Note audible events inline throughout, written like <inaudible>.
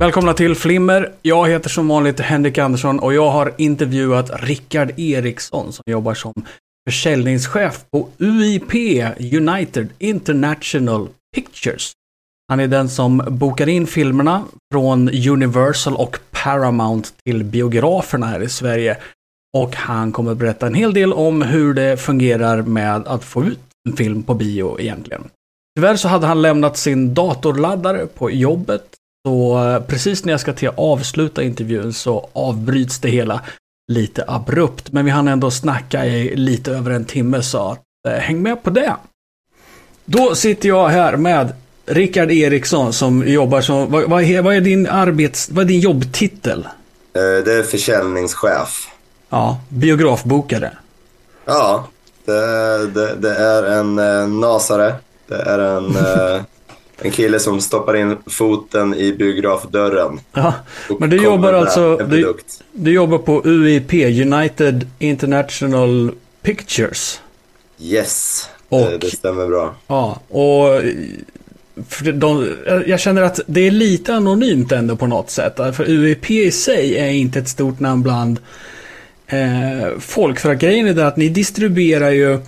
Välkomna till Flimmer. Jag heter som vanligt Henrik Andersson och jag har intervjuat Rickard Eriksson som jobbar som försäljningschef på UIP, United International Pictures. Han är den som bokar in filmerna från Universal och Paramount till biograferna här i Sverige. Och han kommer att berätta en hel del om hur det fungerar med att få ut en film på bio egentligen. Tyvärr så hade han lämnat sin datorladdare på jobbet. Så eh, precis när jag ska till att avsluta intervjun så avbryts det hela lite abrupt. Men vi hann ändå snacka i lite över en timme så att, eh, häng med på det. Då sitter jag här med Rickard Eriksson som jobbar som, vad, vad, är, vad är din arbets, vad är din jobbtitel? Eh, Det är försäljningschef. Ja, biografbokare. Ja, det, det, det är en eh, nasare. Det är en, <laughs> en kille som stoppar in foten i biografdörren. Ja, men du jobbar alltså, du, du jobbar på UIP, United International Pictures. Yes, Och- det, stämmer bra. Ja, och de, jag känner att det är lite anonymt ändå på något sätt. För UEP i sig är inte ett stort namn bland eh, folk. För att grejen är att ni distribuerar ju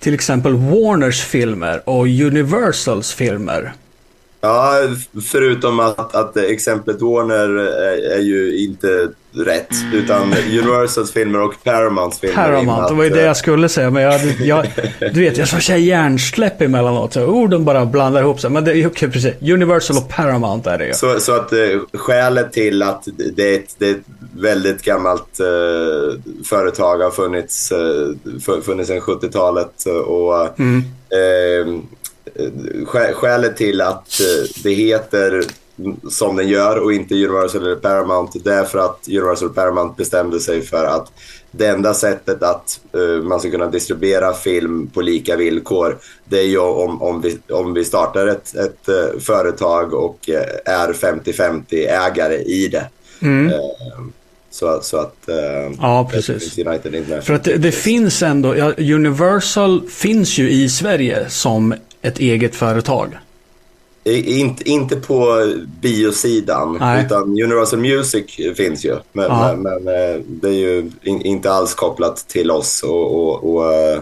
till exempel Warners filmer och Universals filmer. Ja, förutom att, att exemplet Warner är, är ju inte rätt. Utan Universals filmer och Paramounts filmer. Paramount, det var ju det jag skulle säga. Men jag, jag, du vet, jag får säga hjärnsläpp emellanåt. Så orden bara blandar ihop sig. Men det är okej, precis. Universal och Paramount är det ju. Så, så att eh, skälet till att det är ett, det är ett väldigt gammalt eh, företag har funnits, eh, fu- funnits sedan 70-talet. Och Mm. eh, skälet till att eh, det heter som den gör och inte Universal eller Paramount det är för att Universal och Paramount bestämde sig för att det enda sättet att eh, man ska kunna distribuera film på lika villkor det är ju om, om, vi, om vi startar ett, ett eh, företag och eh, är 50-50 ägare i det. Mm. Eh, så, så att eh, Ja, precis. United. För att det, det finns ändå, ja, Universal finns ju i Sverige som ett eget företag. Inte, inte på biosidan, Nej. utan Universal Music finns ju. Men, Ja. men, men eh, det är ju in, inte alls kopplat till oss och, och, och eh,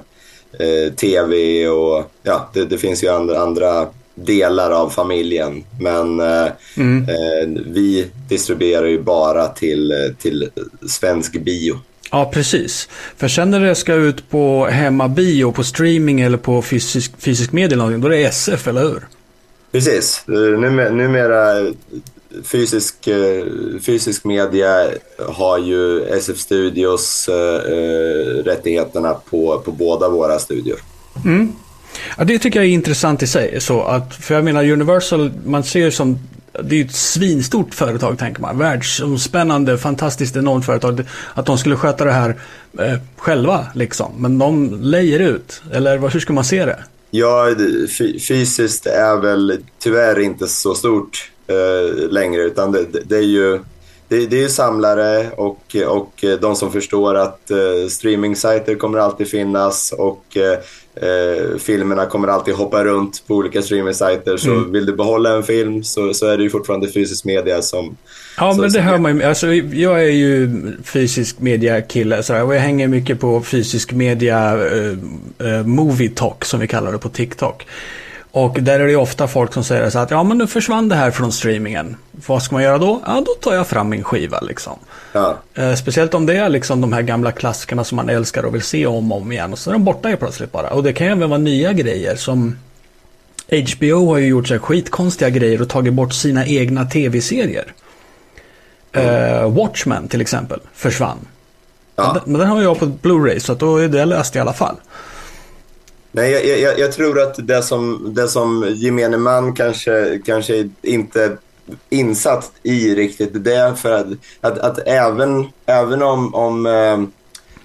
eh, tv och ja, det, det finns ju andra, andra delar av familjen. Men eh, Mm. eh, vi distribuerar ju bara till, till svensk bio. Ja, precis. För sen när det ska ut på hemmabio, på streaming eller på fysisk, fysisk media då är det SF, eller hur? Precis. Eh, Numera, numera eh, fysisk, eh, fysisk media har ju SF Studios eh, rättigheterna på, på båda våra studior. Ja, det tycker jag är intressant i sig. Så att, för jag menar Universal, man ser ju som, det är ju ett svinstort företag tänker man. Världsomspännande, fantastiskt enormt företag. Att de skulle sköta det här eh, själva liksom. Men de lejer ut. Eller hur ska man se det? Ja, fysiskt är väl tyvärr inte så stort eh, längre utan det, det, är ju det, det är samlare och, och de som förstår att eh, streamingsajter kommer alltid finnas och eh, eh, filmerna kommer alltid hoppa runt på olika streamingsajter. Så Mm. vill du behålla en film så, så är det ju fortfarande fysisk media som... Ja, Så- men det hör man ju. Alltså, jag är ju fysisk media-kille sådär, och jag hänger mycket på fysisk media eh, eh, movie talk som vi kallar det på TikTok. Och där är det ofta folk som säger så att ja men nu försvann det här från streamingen. Vad ska man göra då? Ja då tar jag fram min skiva liksom. Ja, Eh, speciellt om det är liksom de här gamla klassikerna som man älskar och vill se om och om igen. Och så är de borta ju plötsligt bara. Och det kan ju även vara nya grejer som HBO har ju gjort så här skitkonstiga grejer och tagit bort sina egna tv-serier. Eh, Watchmen till exempel försvann. ja. Men, men den har jag på Blu-ray så att då är det löst i alla fall. Nej, jag, jag, jag tror att det som, det som gemene man kanske, kanske inte insatt i riktigt det är för att, att, att även, även om, om eh,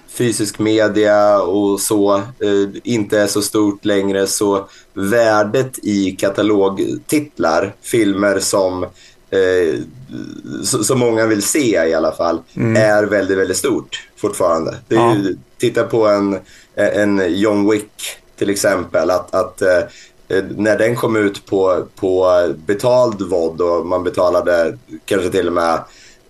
fysisk media och så eh, inte är så stort längre så värdet i katalogtitlar, filmer som eh, så, så många vill se i alla fall, är väldigt, väldigt stort fortfarande. Det är Ja. ju, titta på en, en John Wick till exempel, att, att eh, när den kom ut på, på betald VOD och man betalade kanske till och med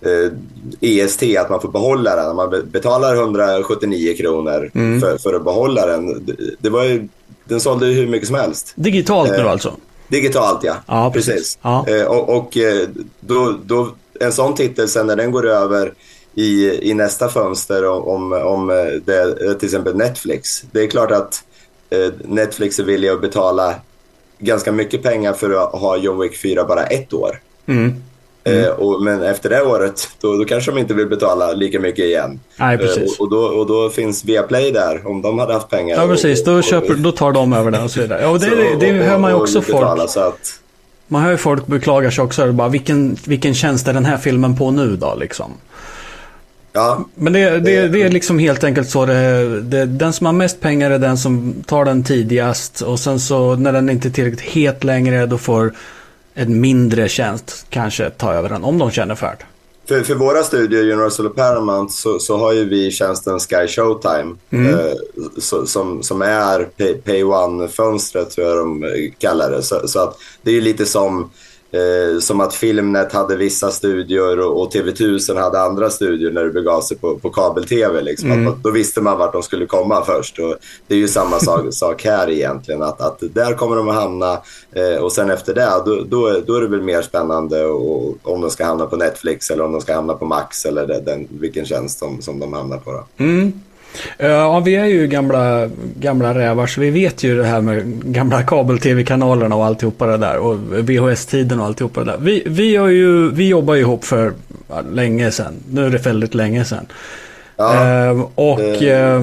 eh, EST, att man får behålla den. Man betalar 179 kronor mm. för, för att behålla den. Det, det var ju, den sålde ju hur mycket som helst. Digitalt nu eh, alltså? Digitalt ja, ja precis. precis. Ja. Eh, och, och eh, då, då, en sån titel sen när den går över i, i nästa fönster om, om det är till exempel Netflix. Det är klart att Netflix är villiga att betala ganska mycket pengar för att ha John Wick 4 bara ett år. Mm. Mm. Eh, och, men efter det året, då, då kanske de inte vill betala lika mycket igen. Nej, precis. Eh, och, och, då, och då finns Viaplay där, om de hade haft pengar. Ja, precis. Då, köper, då tar de över det och så vidare. Ja, och det, så, det, det hör man ju också betala, folk. Så att... Man hör ju folk beklaga sig också. Bara, vilken, vilken tjänst är den här filmen på nu då? Liksom. Ja, Men det, det, det är liksom helt enkelt så. Det, det, den som har mest pengar är den som tar den tidigast. Och sen så när den inte är tillräckligt het längre då får en mindre tjänst kanske ta över den. Om de känner för det. För, för våra studier, Universal och Paramount, så, så har ju vi tjänsten Sky Showtime. Mm. Eh, så, som, som är Pay, pay One-fönstret, tror jag de kallar det. Så, så, att det är ju lite som Eh, som att Filmnet hade vissa studior och, och TV1000 hade andra studior när det begav sig på, på kabel-tv. Liksom. Mm. Då visste man vart de skulle komma först. Och det är ju samma sak, <laughs> sak här egentligen. Att, att där kommer de att hamna eh, och sen efter det, då, då, då är det väl mer spännande och, om de ska hamna på Netflix eller om de ska hamna på Max eller den, vilken tjänst som, som de hamnar på. Då. Mm. Eh, ja, vi är ju gamla, gamla rävar så vi vet ju det här med gamla kabel-tv-kanalerna och alltihopa det där. Och VHS-tiden och alltihopa det där. Vi, vi, har ju, vi jobbar ju ihop för länge sedan. Nu är det väldigt länge sedan. Ja, ehm, och eh.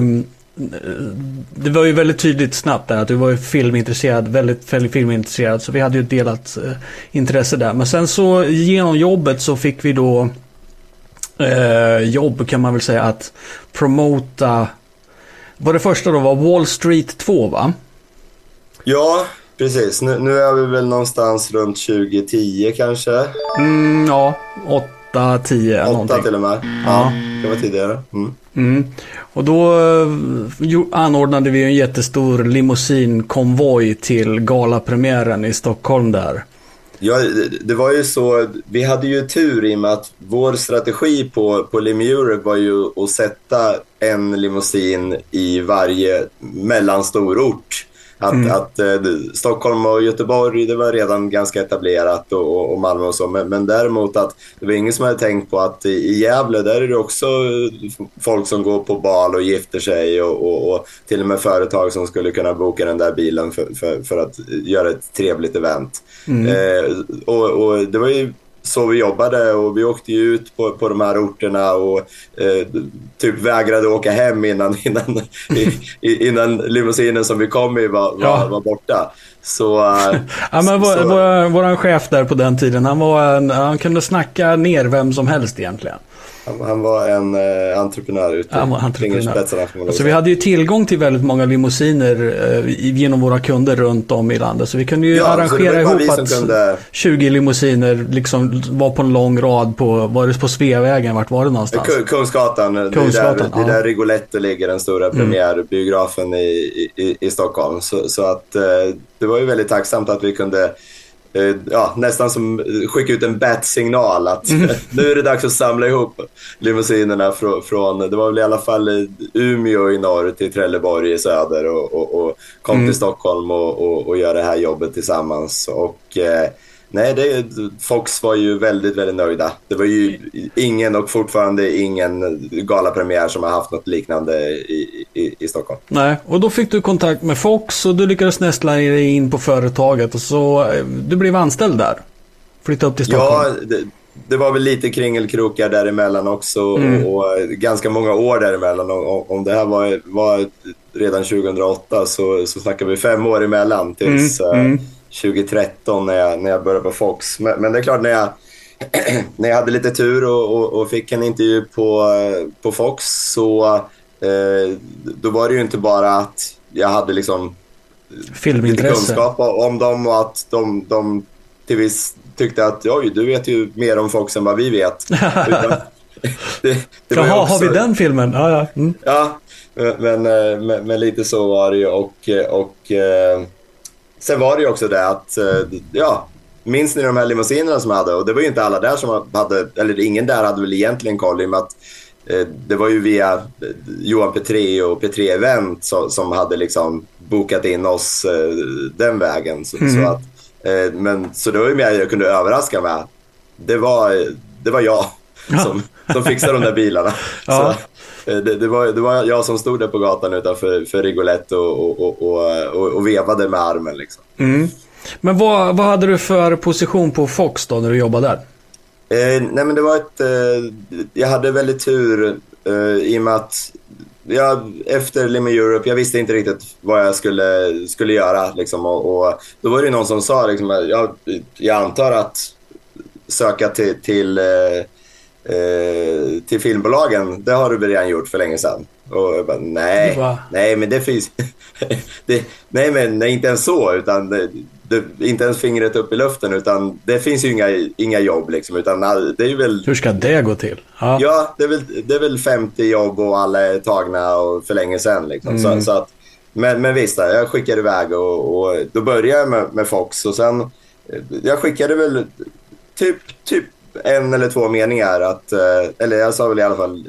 det var ju väldigt tydligt snabbt där att du var ju filmintresserad, väldigt filmintresserad. Så vi hade ju delat eh, intresse där. Men sen så genom jobbet så fick vi då eh, jobb kan man väl säga att promota. Vad det första då var Wall Street 2 va? Ja, precis. Nu, nu är vi väl någonstans runt 2010 kanske. Mm, ja, 8, 10 8 någonting. till och med. Ja, det var tidigare. Mm. Mm. Och då uh, anordnade vi en jättestor limousinkonvoj till galapremiären i Stockholm där. Ja, det var ju så. Vi hade ju tur i och med att vår strategi på, på Lim Europe var ju att sätta en limousin i varje mellanstor ort. Att, mm. att eh, Stockholm och Göteborg, det var redan ganska etablerat och, och Malmö och så. Men, men, däremot att det var ingen som hade tänkt på att i Gävle, där är det också folk som går på bal och gifter sig och, och, och till och med företag som skulle kunna boka den där bilen för, för, för att göra ett trevligt event. Mm. Eh, och, och det var ju så vi jobbade och vi åkte ju ut på, på de här orterna och eh, typ vägrade åka hem innan, <laughs> innan, i, innan limousinen som vi kom i var, var, ja. var borta. Så, eh, <laughs> ja, men vår, så... Vår, våran chef där på den tiden, han, var en, han kunde snacka ner vem som helst egentligen. Han, han, var en eh, entreprenör ute var entreprenör. Alltså, vi hade ju tillgång till väldigt många limousiner eh, genom våra kunder runt om i landet. Så vi kunde ju ja, arrangera ihop att kunde... 20 limousiner liksom var på en lång rad på, var det på Sveavägen? Vart var det någonstans? Kungsgatan. Kungsgatan. Det är där, ja. där Rigoletto ligger, den stora mm. premiärbiografen i, i, i Stockholm. Så, så att eh, det var ju väldigt tacksamt att vi kunde ja, nästan som skicka ut en bat-signal att mm. <laughs> nu är det dags att samla ihop limousinerna från, från, det var väl i alla fall Umeå i norr till Trelleborg i söder och, och, och kom mm. till Stockholm och, och, och gör det här jobbet tillsammans. Och eh, Nej, det, Fox var ju väldigt, väldigt nöjda. Det var ju ingen och fortfarande ingen galapremiär som har haft något liknande i, i, i Stockholm. Nej, och då fick du kontakt med Fox och du lyckades nästla dig in på företaget och så eh, du blev anställd där. Flyttade upp till Stockholm. Ja, det, det var väl lite kringelkrokar däremellan också mm. och, och, ganska många år däremellan. Och, om det här var, var redan 2008 så, så snackar vi fem år emellan tills mm. Mm 2013 när jag, när jag började på Fox. Men, men det är klart, när jag, <clears throat> när jag hade lite tur och, och, och, fick en intervju på, på Fox så eh, då var det ju inte bara att jag hade liksom lite kunskap om dem och att de, de till viss tyckte att oj, du vet ju mer om Fox än vad vi vet. <laughs> <laughs> det, det Jaha, också... har vi den filmen? Ja, ja. Mm. ja men, men, men, men, lite så var det ju och, och eh, sen var det ju också det att, eh, ja, minns ni de här limousinerna som jag hade? Och det var ju inte alla där som hade, eller ingen där hade väl egentligen koll i och med att eh, det var ju via eh, Johan Petré och Petré Event som, som hade liksom bokat in oss den vägen. Så, mm. så att, men, så det var ju mer jag kunde överraska med. Det var, det var jag som, som fixade de där bilarna. Ja. Så, det, det, var, det var jag som stod där på gatan utanför för Rigolette och, och, och, och, och vevade med armen. Liksom. Mm. Men vad, vad hade du för position på Fox då när du jobbade där? Eh, nej men det var ett... Eh, jag hade väldigt tur eh, i och med att jag, efter Limo Europe, jag visste inte riktigt vad jag skulle, skulle göra. Liksom, och, och då var det någon som sa, liksom, jag, jag antar att söka till, till, eh, eh, till filmbolagen, det har du väl redan gjort för länge sedan. Och jag bara, nej, nej men det finns... <laughs> det, nej men nej, inte ens så, utan det, det, inte ens fingret upp i luften utan det finns ju inga, inga jobb liksom. Utan det är väl... Hur ska det gå till? Ja, ja det, är väl, det är väl 50 jobb och alla är tagna och för länge sedan liksom. Mm. Så, så, att, men, men visst, jag skickade iväg och, och då började jag med, med Fox och sen jag skickade väl typ, typ en eller två meningar att, eh, eller jag sa väl i alla fall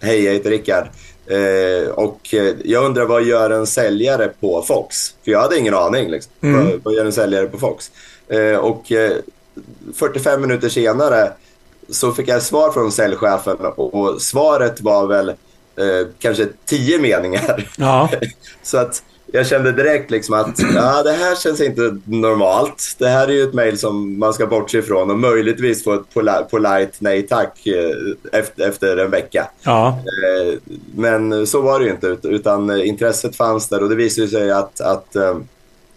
hej jag heter Rickard. Eh, och eh, jag undrar vad gör en säljare på Fox? För jag hade ingen aning. Liksom. Mm. Vad, vad, gör en säljare på Fox? Eh, och 45 eh, minuter senare så fick jag svar från säljchefen och, och svaret var väl kanske tio meningar. Ja. <laughs> så att jag kände direkt liksom att ja, det här känns inte normalt. Det här är ju ett mejl som man ska bortse ifrån och möjligtvis få ett polite nej tack eh, efter, efter en vecka. Ja. Eh, men så var det ju inte, utan intresset fanns där och det visade sig att, att eh,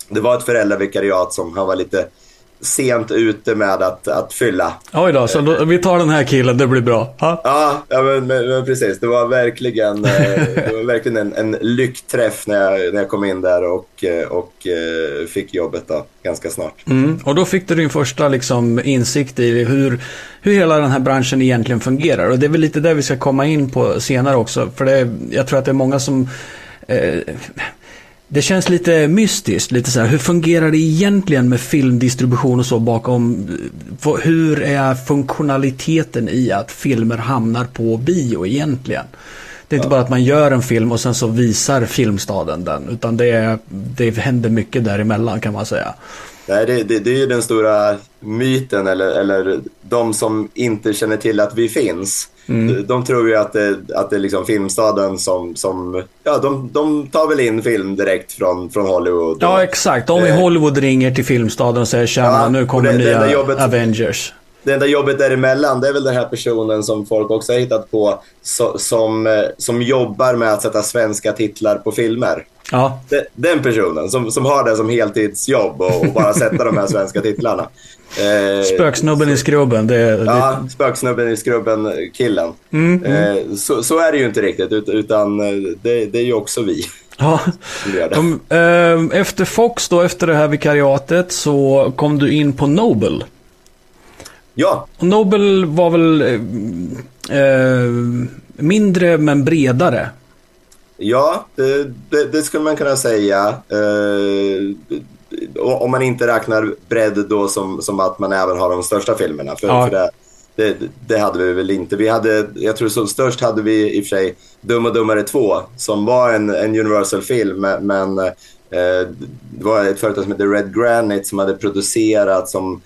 det var ett föräldravikariat som han var lite sent ute med att, att fylla. Oj då, så då, vi tar den här killen, det blir bra. Ha? Ja, ja men, men, precis. Det var verkligen, eh, det var verkligen en, en lyckträff när jag, när jag kom in där och, eh, och eh, fick jobbet då, ganska snart. Mm, och då fick du din första liksom, insikt i hur, hur hela den här branschen egentligen fungerar. Och det är väl lite det vi ska komma in på senare också. För det, jag tror att det är många som eh, det känns lite mystiskt, lite så här, hur fungerar det egentligen med filmdistribution och så bakom? Hur är funktionaliteten i att filmer hamnar på bio egentligen? Det är inte bara att man gör en film och sen så visar Filmstaden den, utan det, är, det händer mycket däremellan kan man säga. Nej, det, det, det är ju den stora myten, eller, eller de som inte känner till att vi finns. Mm. De, de, tror ju att det, att det är liksom Filmstaden som, som ja, de, de tar väl in film direkt från, från Hollywood. Ja, exakt. Om i eh. Hollywood ringer till Filmstaden och säger tjena, ja, nu kommer det, nya jobbet, Avengers. Det enda jobbet däremellan, det är väl den här personen som folk också har hittat på, so, som, eh, som jobbar med att sätta svenska titlar på filmer. Ja. Den personen som, som har det som heltidsjobb och, och bara sätta de här svenska titlarna. <laughs> Eh, spöksnubben i skrubben. Det, ja, det... spöksnubben i skrubben-killen. Mm, mm. Eh, så, så, är det ju inte riktigt, utan eh, det, det är ju också vi. Ja. De, eh, efter Fox då, efter det här vikariatet, så kom du in på Nobel. Ja. Och Nobel var väl eh, eh, mindre men bredare. Ja, det, det, det, skulle man kunna säga. Eh, om man inte räknar bredd då som, som att man även har de största filmerna. För, ja. för det, det, det, hade vi väl inte. Vi hade, jag tror som störst hade vi i och för sig Dum och Dummare 2 som var en, en Universal-film men eh, det var ett företag som hette Red Granite som hade producerat som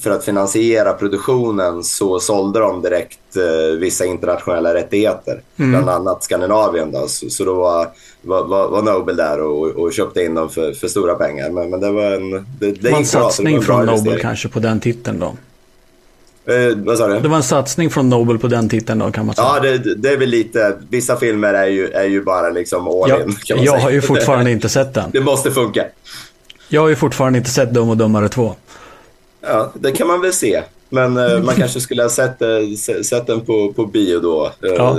för att finansiera produktionen så sålde de direkt eh, vissa internationella rättigheter. Mm. Bland annat Skandinavien. Då. Så, så då var, var, var Nobel där och, och, köpte in dem för, för stora pengar. Men, men det var en... Det, det var en satsning var från Nobel kanske på den titeln då? Eh, vad sa du? Det var en satsning från Nobel på den titeln då kan man säga. Ja, det, det är väl lite. Vissa filmer är ju, är ju bara liksom all jag, in. jag säga. har ju fortfarande inte sett den. <laughs> Det måste funka. Jag har ju fortfarande inte sett Dum och Dummare 2. Ja, det kan man väl se. Men eh, man kanske skulle ha sett, eh, sett den på, på bio då. Eh, ja.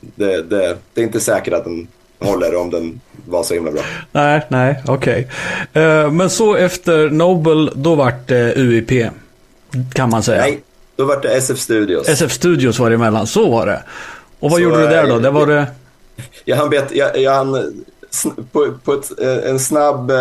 Det, det, det, är inte säkert att den håller om den var så himla bra. Nej, nej, okej. Okay. Eh, men så efter Nobel, då vart det UIP. Kan man säga. Nej, då vart det SF Studios. SF Studios var det emellan, så var det. Och vad så, gjorde du där då? Det var det... <laughs> Jag hann, bet, jag, jag hann på, på ett, en snabb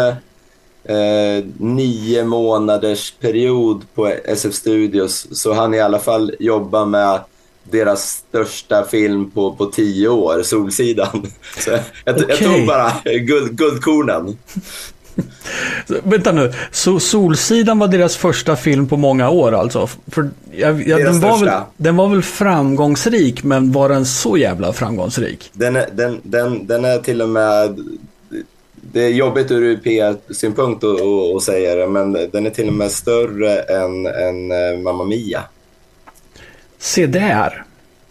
eh, nio månaders period på SF Studios så han i alla fall jobba med deras största film på, på tio år, Solsidan. <laughs> Så jag, okay. jag tog bara guld, guldkornen. <laughs> Vänta nu, så Solsidan var deras första film på många år alltså? För, jag, jag, den, var väl, den var väl framgångsrik, men var den så jävla framgångsrik? Den är, den, den, den är till och med... Det är jobbigt ur UP-synpunkt att säga det, men den är till och med större än, än eh, Mamma Mia. Se där.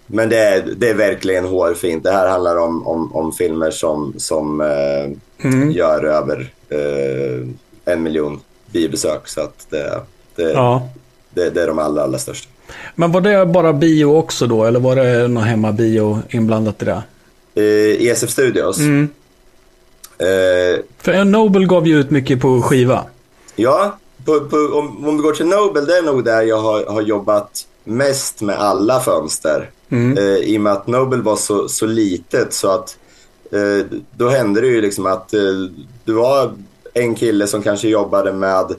Men det är, det är verkligen hårfint. Det här handlar om, om, om filmer som, som eh, mm. gör över eh, en miljon biobesök. Så att det, det, ja. det, det, är de allra, allra största. Men var det bara bio också då? Eller var det någon hemmabio inblandat i det? I ESF Studios? Mm. Eh, För Nobel gav ju ut mycket på skiva. Ja, på, på, om, om vi går till Nobel, det är nog där jag har, har jobbat mest med alla fönster. Mm. Eh, I och med att Nobel var så, så litet så att eh, då hände det ju liksom att eh, det var en kille som kanske jobbade med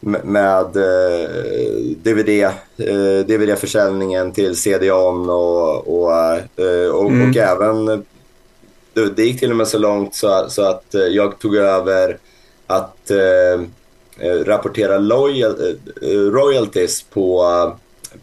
med eh, DVD, eh, DVD-försäljningen till CD-ON och, och, eh, och, mm. och, även det, gick till och med så långt så, så att eh, jag tog över att eh, eh, rapportera loyal, royalties på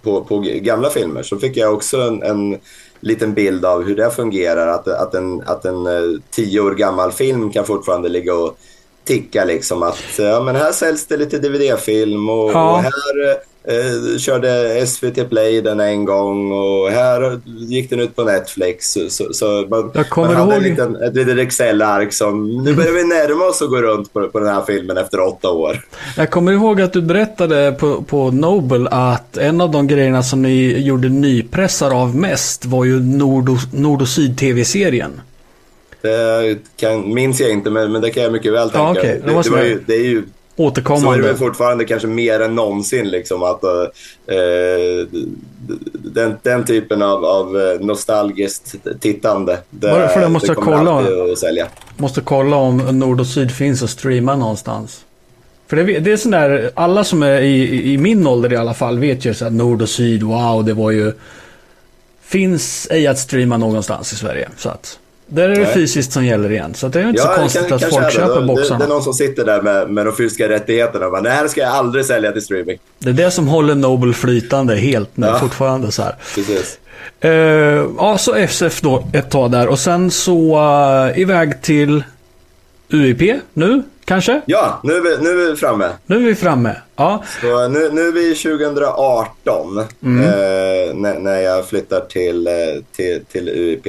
på, på gamla filmer så fick jag också en, en liten bild av hur det fungerar. Att, att, en, att en eh, tio år gammal film kan fortfarande ligga och ticka liksom att ja, men här säljs det lite DVD-film och, ja. och här Eh, körde SVT Play den en gång och här gick den ut på Netflix. Så, så, man, man hade ihåg... liten, ett litet Excel-ark som nu börjar vi närma oss att gå runt på, på den här filmen efter åtta år. Jag kommer ihåg att du berättade på, på Nobel att en av de grejerna som ni gjorde nypressar av mest var ju Nord och, Nord och Syd-TV-serien. Det kan, minns jag inte, men, men det kan jag mycket väl tänka. Ja, okay. det, det, det, var ju, det är ju återkommande. Så är det väl fortfarande kanske mer än någonsin liksom att uh, den, den typen av, av eh, nostalgiskt tittande. Det, Varför jag måste det kolla. Måste kolla om Nord och Syd finns att streama någonstans. För det, det är sån där, alla som är i, i min ålder i alla fall vet ju så att Nord och Syd, wow, det var ju... Finns ej att streama någonstans i Sverige. Så att... Där är det Nej. fysiskt som gäller igen. Så det är inte ja, så konstigt kan, att folk köper det. boxarna. Det, är någon som sitter där med, med de fysiska rättigheterna och bara, det här ska jag aldrig sälja till streaming. Det är det som håller Nobel flytande helt nu, ja. fortfarande så här. Precis. Uh, ja, så SF då ett tag där och sen så uh, iväg till UIP nu, kanske? Ja, nu är vi, nu är vi framme. Nu är vi framme, ja. Så nu, nu är vi 2018 mm. eh, när, när jag flyttar till, eh, till, till UIP.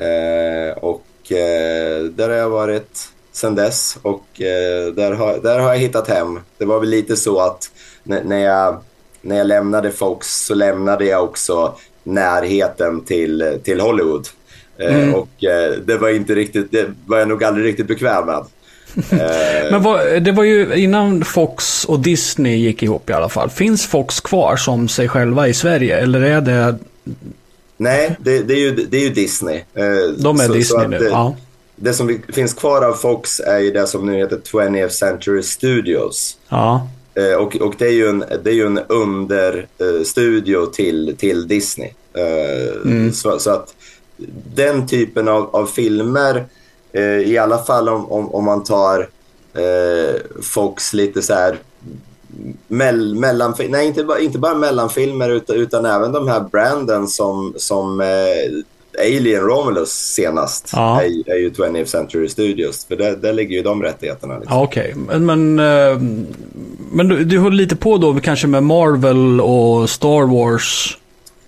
Eh, och eh, där har jag varit sedan dess och eh, där, har, där har jag hittat hem. Det var väl lite så att när jag, när jag lämnade Fox så lämnade jag också närheten till, till Hollywood. Mm. Och det var inte riktigt, det var jag nog aldrig riktigt bekväm med. <laughs> Men vad, det var ju innan Fox och Disney gick ihop i alla fall. Finns Fox kvar som sig själva i Sverige? Eller är det Nej, det, det, är, ju, det är ju Disney. Eh, De är så, Disney så nu, det, ja. Det som finns kvar av Fox är ju det som nu heter 20th Century Studios. Ja. Eh, och, och det är ju en, det är ju en understudio till, till Disney. Eh, mm. Så, så, att den typen av, av filmer, i alla fall om, om, om man tar Fox lite så här mell, mellan, nej, inte, bara, inte bara mellanfilmer utan, utan även de här branden som, som eh, Alien Romulus senast ja. är, är ju 20th Century Studios. För där, där ligger ju de rättigheterna. Liksom. Ja, Okej, okay. men, men, eh, men du, du håller lite på då kanske med Marvel och Star Wars?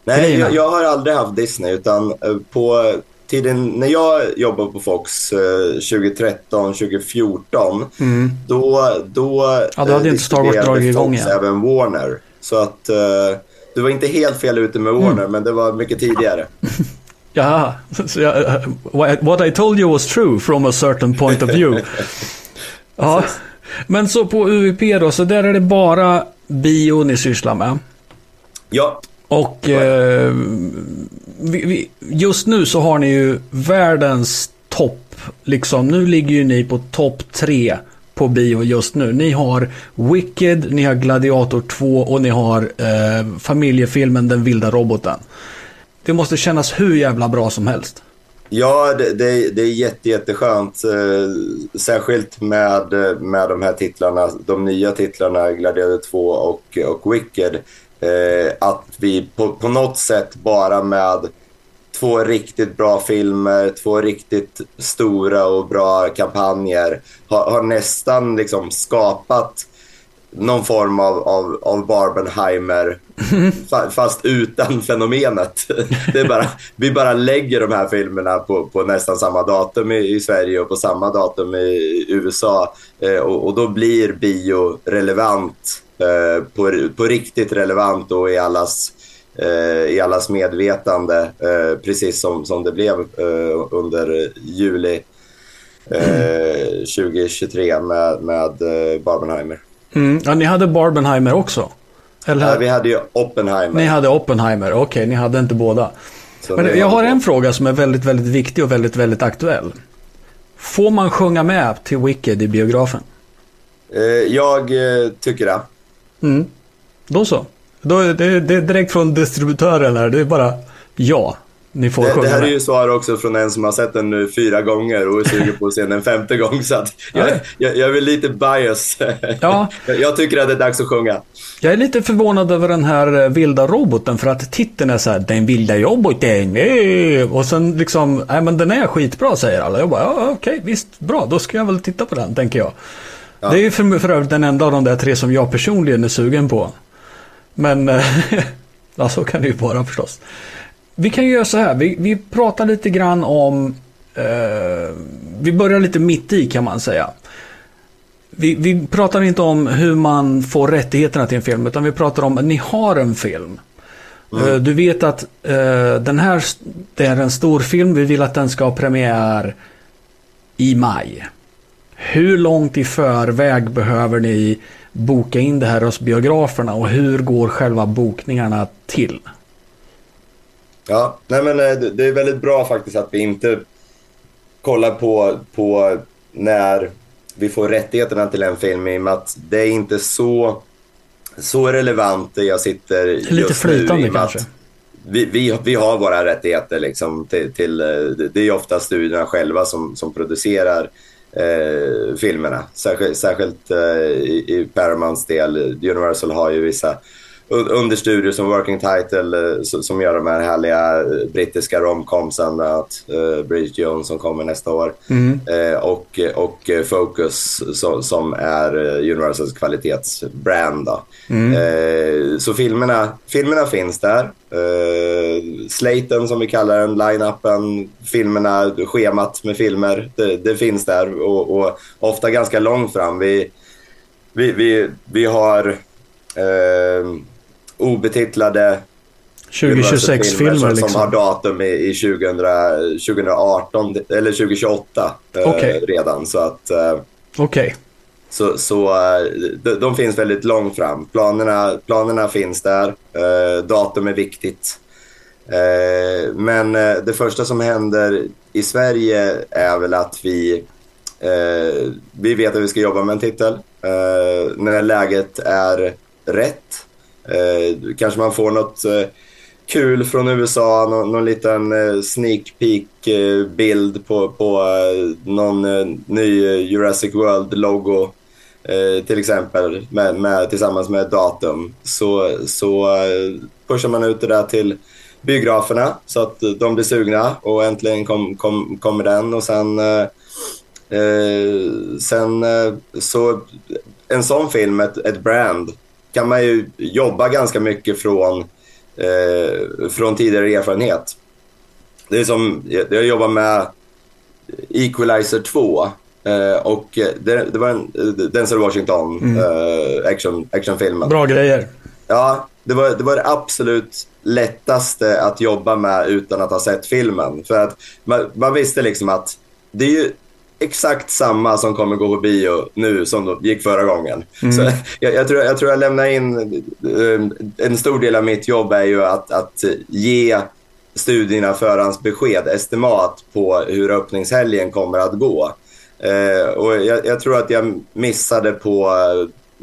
Nej, jag, jag, har aldrig haft Disney utan eh, på tiden när jag jobbade på Fox eh, 2013, 2014, mm. då, då ja, då hade inte Star Wars dragit igång igen. även Warner. Så att eh, du var inte helt fel ute med Warner, mm. men det var mycket tidigare. <laughs> ja, uh, what I told you was true from a certain point of view. <laughs> ja, men så på UVP då, så där är det bara bio ni sysslar med? Ja. Och eh, vi, vi, just nu så har ni ju världens topp. Liksom, nu ligger ju ni på topp tre på bio just nu. Ni har Wicked, ni har Gladiator 2 och ni har eh, familjefilmen Den vilda roboten. Det måste kännas hur jävla bra som helst. Ja, det, det, det är jätte, jätteskönt. Eh, särskilt med, med de här titlarna, de nya titlarna Gladiator 2 och, och Wicked. Eh, att vi på, på något sätt bara med två riktigt bra filmer, två riktigt stora och bra kampanjer har, har nästan liksom skapat någon form av, av, av Barbenheimer <laughs> fast utan fenomenet. <laughs> Det är bara, vi bara lägger de här filmerna på, på nästan samma datum i, i Sverige och på samma datum i USA eh, och, och, då blir bio relevant, eh, på, på riktigt relevant och i allas eh, i allas medvetande, eh, precis som, som det blev eh, under juli <clears throat> 2023 med, med Barbenheimer. Mm. Ja, ni hade Barbenheimer också? Eller? Ja, vi hade ju Oppenheimer. Ni hade Oppenheimer, okej, okay, ni hade inte båda. Så Men jag har en fråga som är väldigt, väldigt viktig och väldigt, väldigt aktuell. Får man sjunga med till Wicked i biografen? Jag tycker det. Mm. Då så. Då, det, det är direkt från distributören här. Det är bara ja. Ni får det, det här är ju svar också från en som har sett den nu fyra gånger och är sugen på att se den en femte <laughs> gång. Så jag, jag, jag är lite bias. <laughs> Ja. jag tycker att det är dags att sjunga. Jag är lite förvånad över den här eh, vilda roboten för att titeln är så här, den vilda roboten. Och sen liksom, nej men den är skitbra säger alla. Jag bara, ja okej, okay, visst, bra, då ska jag väl titta på den, tänker jag. Ja. Det är ju för, för övrigt den enda av de där tre som jag personligen är sugen på. Men eh, <laughs> ja, så kan det ju vara förstås. Vi kan göra så här. Vi, vi pratar lite grann om... Eh, vi börjar lite mitt i kan man säga. Vi, vi, pratar inte om hur man får rättigheterna till en film. Utan vi pratar om att ni har en film. Mm. Eh, du vet att eh, den här det är en stor film. Vi vill att den ska ha premiär i maj. Hur långt i förväg behöver ni boka in det här hos biograferna och hur går själva bokningarna till? Ja, nej men eh, det är väldigt bra faktiskt att vi inte kollar på, på när vi får rättigheterna till en film i och med att det är inte så, så relevant där jag sitter just Lite flytande kanske? Vi, vi, vi har våra rättigheter liksom till, till, eh, det är ofta studierna själva som, som producerar eh, filmerna. Särskilt, särskilt eh, i, i Paramounts del. Universal har ju vissa understudior som Working Title eh, som gör de här härliga eh, brittiska romcomsen, bland annat uh, Bridget Jones som kommer nästa år. Mm. Uh, och, och Focus som, är Universals kvalitetsbrand. Mm. Uh, så filmerna, filmerna finns där. Uh, slaten som vi kallar den, line-upen, filmerna, schemat med filmer, det, det finns där och, och, ofta ganska långt fram. Vi, vi, vi, vi har obetitlade 2026-filmer som, liksom. som har datum i, i 2000, 2018 eller 2028 eh, okay. eh, redan. Så att... Eh. Okay. Så, så eh, de, de, finns väldigt långt fram. Planerna, planerna finns där. Eh, datum är viktigt. Eh, men det första som händer i Sverige är väl att vi, vi vet att vi ska jobba med en titel. när läget är rätt Eh, kanske man får något eh, kul från USA, någon, någon liten eh, sneak peek-bild eh, på, på eh, någon eh, ny Jurassic World-logo till exempel, med, med, tillsammans med datum. Så, så pushar man ut det där till biograferna så att de blir sugna och äntligen kom, kom, kommer den och sen sen så en sån film, ett, ett brand kan man ju jobba ganska mycket från, eh, från tidigare erfarenhet. Det är som, jag jobbar med Equalizer 2 eh, och det, det, var en Denzel Washington mm. eh, action, actionfilmen. Bra grejer. Ja, det var, det var det absolut lättaste att jobba med utan att ha sett filmen. För att man, man visste liksom att det är ju exakt samma som kommer gå på bio nu som de gick förra gången. Mm. Så jag, jag, tror, jag tror jag lämnar in... Eh, en stor del av mitt jobb är ju att, att ge studierna förhandsbesked, estimat på hur öppningshelgen kommer att gå. Eh, och jag, jag, tror att jag missade på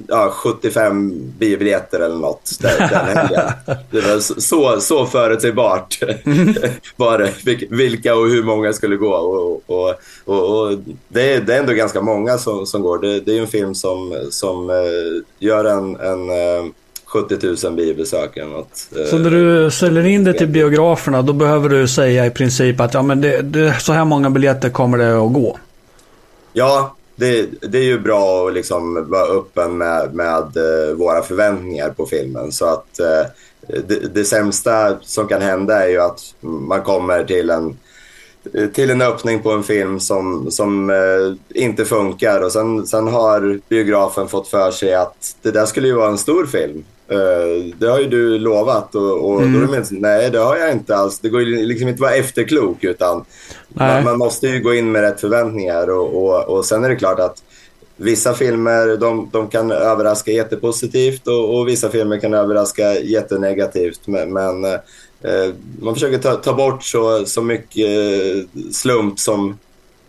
ja, 75 biobiljetter eller något den, den <laughs> helgen. Det var så, så förutsägbart <laughs> var det, vilka och hur många skulle gå. Och, och, och, och det, är, det, är ändå ganska många som, som går. Det, det är en film som, som uh, gör en, en uh, 70 000 biobesök eller något. Så när du säljer in det till biograferna då behöver du säga i princip att ja, men det, det, så här många biljetter kommer det att gå? Ja, det, det är ju bra att liksom vara öppen med, med eh, våra förväntningar på filmen. Så att eh, det, det, sämsta som kan hända är ju att man kommer till en, eh, till en öppning på en film som, som inte funkar och sen, sen har biografen fått för sig att det där skulle ju vara en stor film det har ju du lovat och, och mm. då är det med, nej det har jag inte alls. Det går ju liksom inte att vara efterklok utan man, man, måste ju gå in med rätt förväntningar och, och, och sen är det klart att vissa filmer de, de kan överraska jättepositivt och, och, vissa filmer kan överraska jättenegativt. Men, men eh, man försöker ta, ta, bort så, så mycket slump som,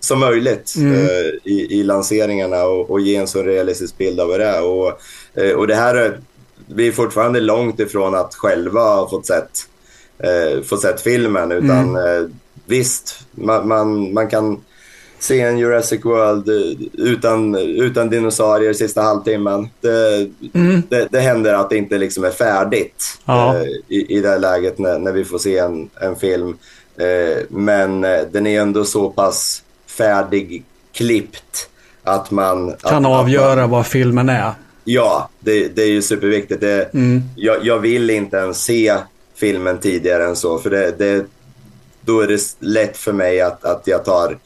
som möjligt mm. eh, i, i lanseringarna och, och, ge en så realistisk bild av vad det är. Och, eh, och det här är, vi är fortfarande långt ifrån att själva ha fått sett, eh, fått sett filmen utan mm eh, visst, man, man, man, kan se en Jurassic World utan, utan dinosaurier sista halvtimmen. Det, mm. det, det händer att det inte liksom är färdigt ja. eh, i, i det läget när, när vi får se en, en film. Eh, men eh, den är ändå så pass färdigklippt att man... Kan att, avgöra att man, vad filmen är. Ja, det, det är ju superviktigt. Det, mm. jag, jag, vill inte ens se filmen tidigare än så, för det, det, då är det lätt för mig att, att jag tar,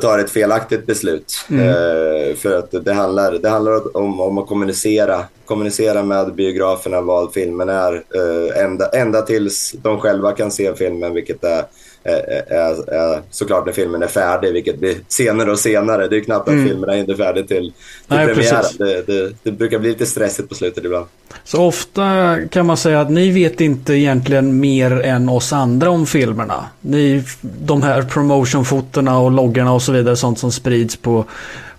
tar ett felaktigt beslut. Mm. Eh, för att det handlar, det handlar om, om att kommunicera, kommunicera med biograferna vad filmen är eh, ända, ända tills de själva kan se filmen, vilket är är, är, såklart när filmen är färdig, vilket blir senare och senare. Det är knappt att mm. filmen är inte färdig till, till Nej, premiären. Det, det, det, brukar bli lite stressigt på slutet ibland. Så ofta kan man säga att ni vet inte egentligen mer än oss andra om filmerna. Ni, de här promotionfotona och loggarna och så vidare, sånt som sprids på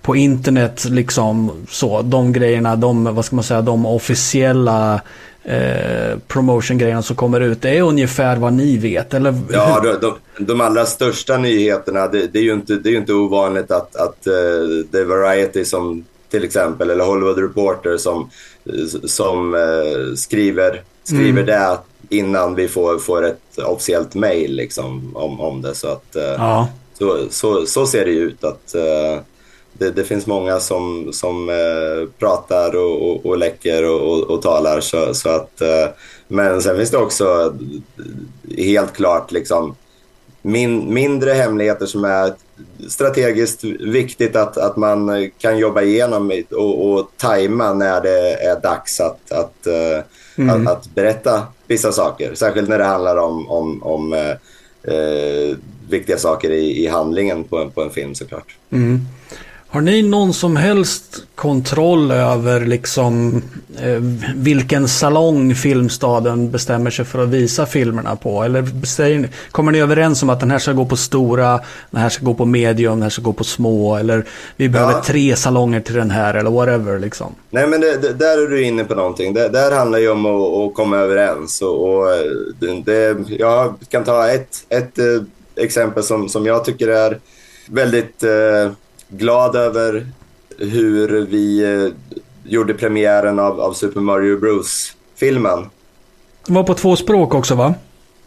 på internet liksom så, de grejerna, de, vad ska man säga, de officiella eh, promotion-grejerna som kommer ut. Det är ungefär vad ni vet, eller? Ja, de, de, de allra största nyheterna, det, det, är ju inte, det är inte ovanligt att, att uh, det är Variety som till exempel, eller Hollywood Reporter som, som uh, skriver, skriver mm. det innan vi får, får ett officiellt mail liksom, om, om det. Så, att, uh, ja. så, så, så ser det ut. att det, det, finns många som, som eh, pratar och, och, och läcker och, och, och, talar. Så, så att, eh, men sen finns det också helt klart liksom, min, mindre hemligheter som är strategiskt viktigt att, att man kan jobba igenom och, och tajma när det är dags att, att, eh, mm. att, att, berätta vissa saker. Särskilt när det handlar om, om, om eh, eh viktiga saker i, i handlingen på en, på en film såklart. Mm. Har ni någon som helst kontroll över liksom eh, vilken salong Filmstaden bestämmer sig för att visa filmerna på? Eller säger, kommer ni överens om att den här ska gå på stora, den här ska gå på medium, den här ska gå på små eller vi behöver ja. tre salonger till den här eller whatever liksom? Nej men det, det, där är du inne på någonting. Det där handlar ju om att, att komma överens och, och det, jag kan ta ett, ett eh, exempel som, som jag tycker är väldigt eh, glad över hur vi eh, gjorde premiären av, av Super Mario Bros-filmen. Den var på två språk också va?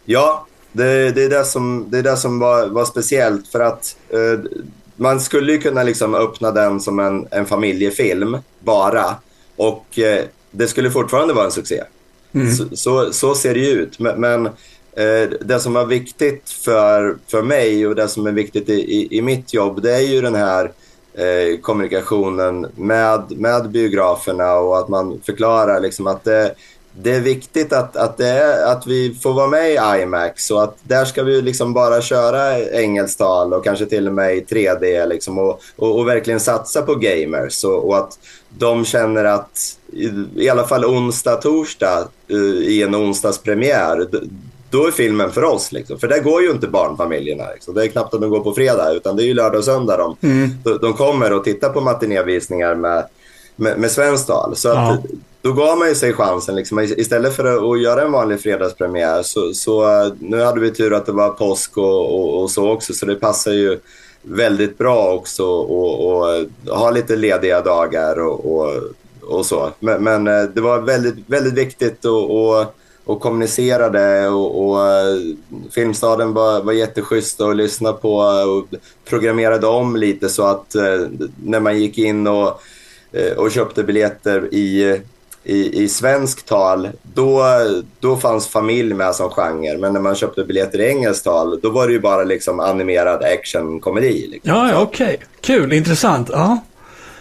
Ja, det, det är det som, det är det som var, var speciellt för att eh, man skulle ju kunna liksom öppna den som en, en familjefilm bara och eh, det skulle fortfarande vara en succé. Mm. Så, så, så, ser det ju ut. Men, men Eh, det som var viktigt för, för mig och det som är viktigt i, i, i mitt jobb det är ju den här eh, kommunikationen med, med biograferna och att man förklarar liksom att det, det är viktigt att, att, det är, att vi får vara med i IMAX och att där ska vi liksom bara köra engelsktal och kanske till och med i 3D liksom och, och, och verkligen satsa på gamers och, och, att de känner att i, i alla fall onsdag, torsdag uh, i en onsdagspremiär då är filmen för oss. Liksom. För där går ju inte barnfamiljerna. Liksom. Det är knappt att de går på fredag, utan det är ju lördag och söndag de, mm. de, kommer och tittar på matinévisningar med, med, med svenskt tal. Så ja. att, då gav man ju sig chansen. Liksom. Istället för att göra en vanlig fredagspremiär så, så nu hade vi tur att det var påsk och, och, och så också, så det passar ju väldigt bra också att ha lite lediga dagar och, och, och så. Men, men, eh, det var väldigt, väldigt viktigt att och kommunicerade och, och eh, Filmstaden var, var jätteschysst att lyssna på och programmerade om lite så att eh, när man gick in och, eh, och köpte biljetter i i, i svensk tal, då, då fanns familj med som genre. Men när man köpte biljetter i engelskt tal, då var det ju bara liksom animerad actionkomedi. Liksom. Ja, ja okej. Okay. Kul, intressant. Ja.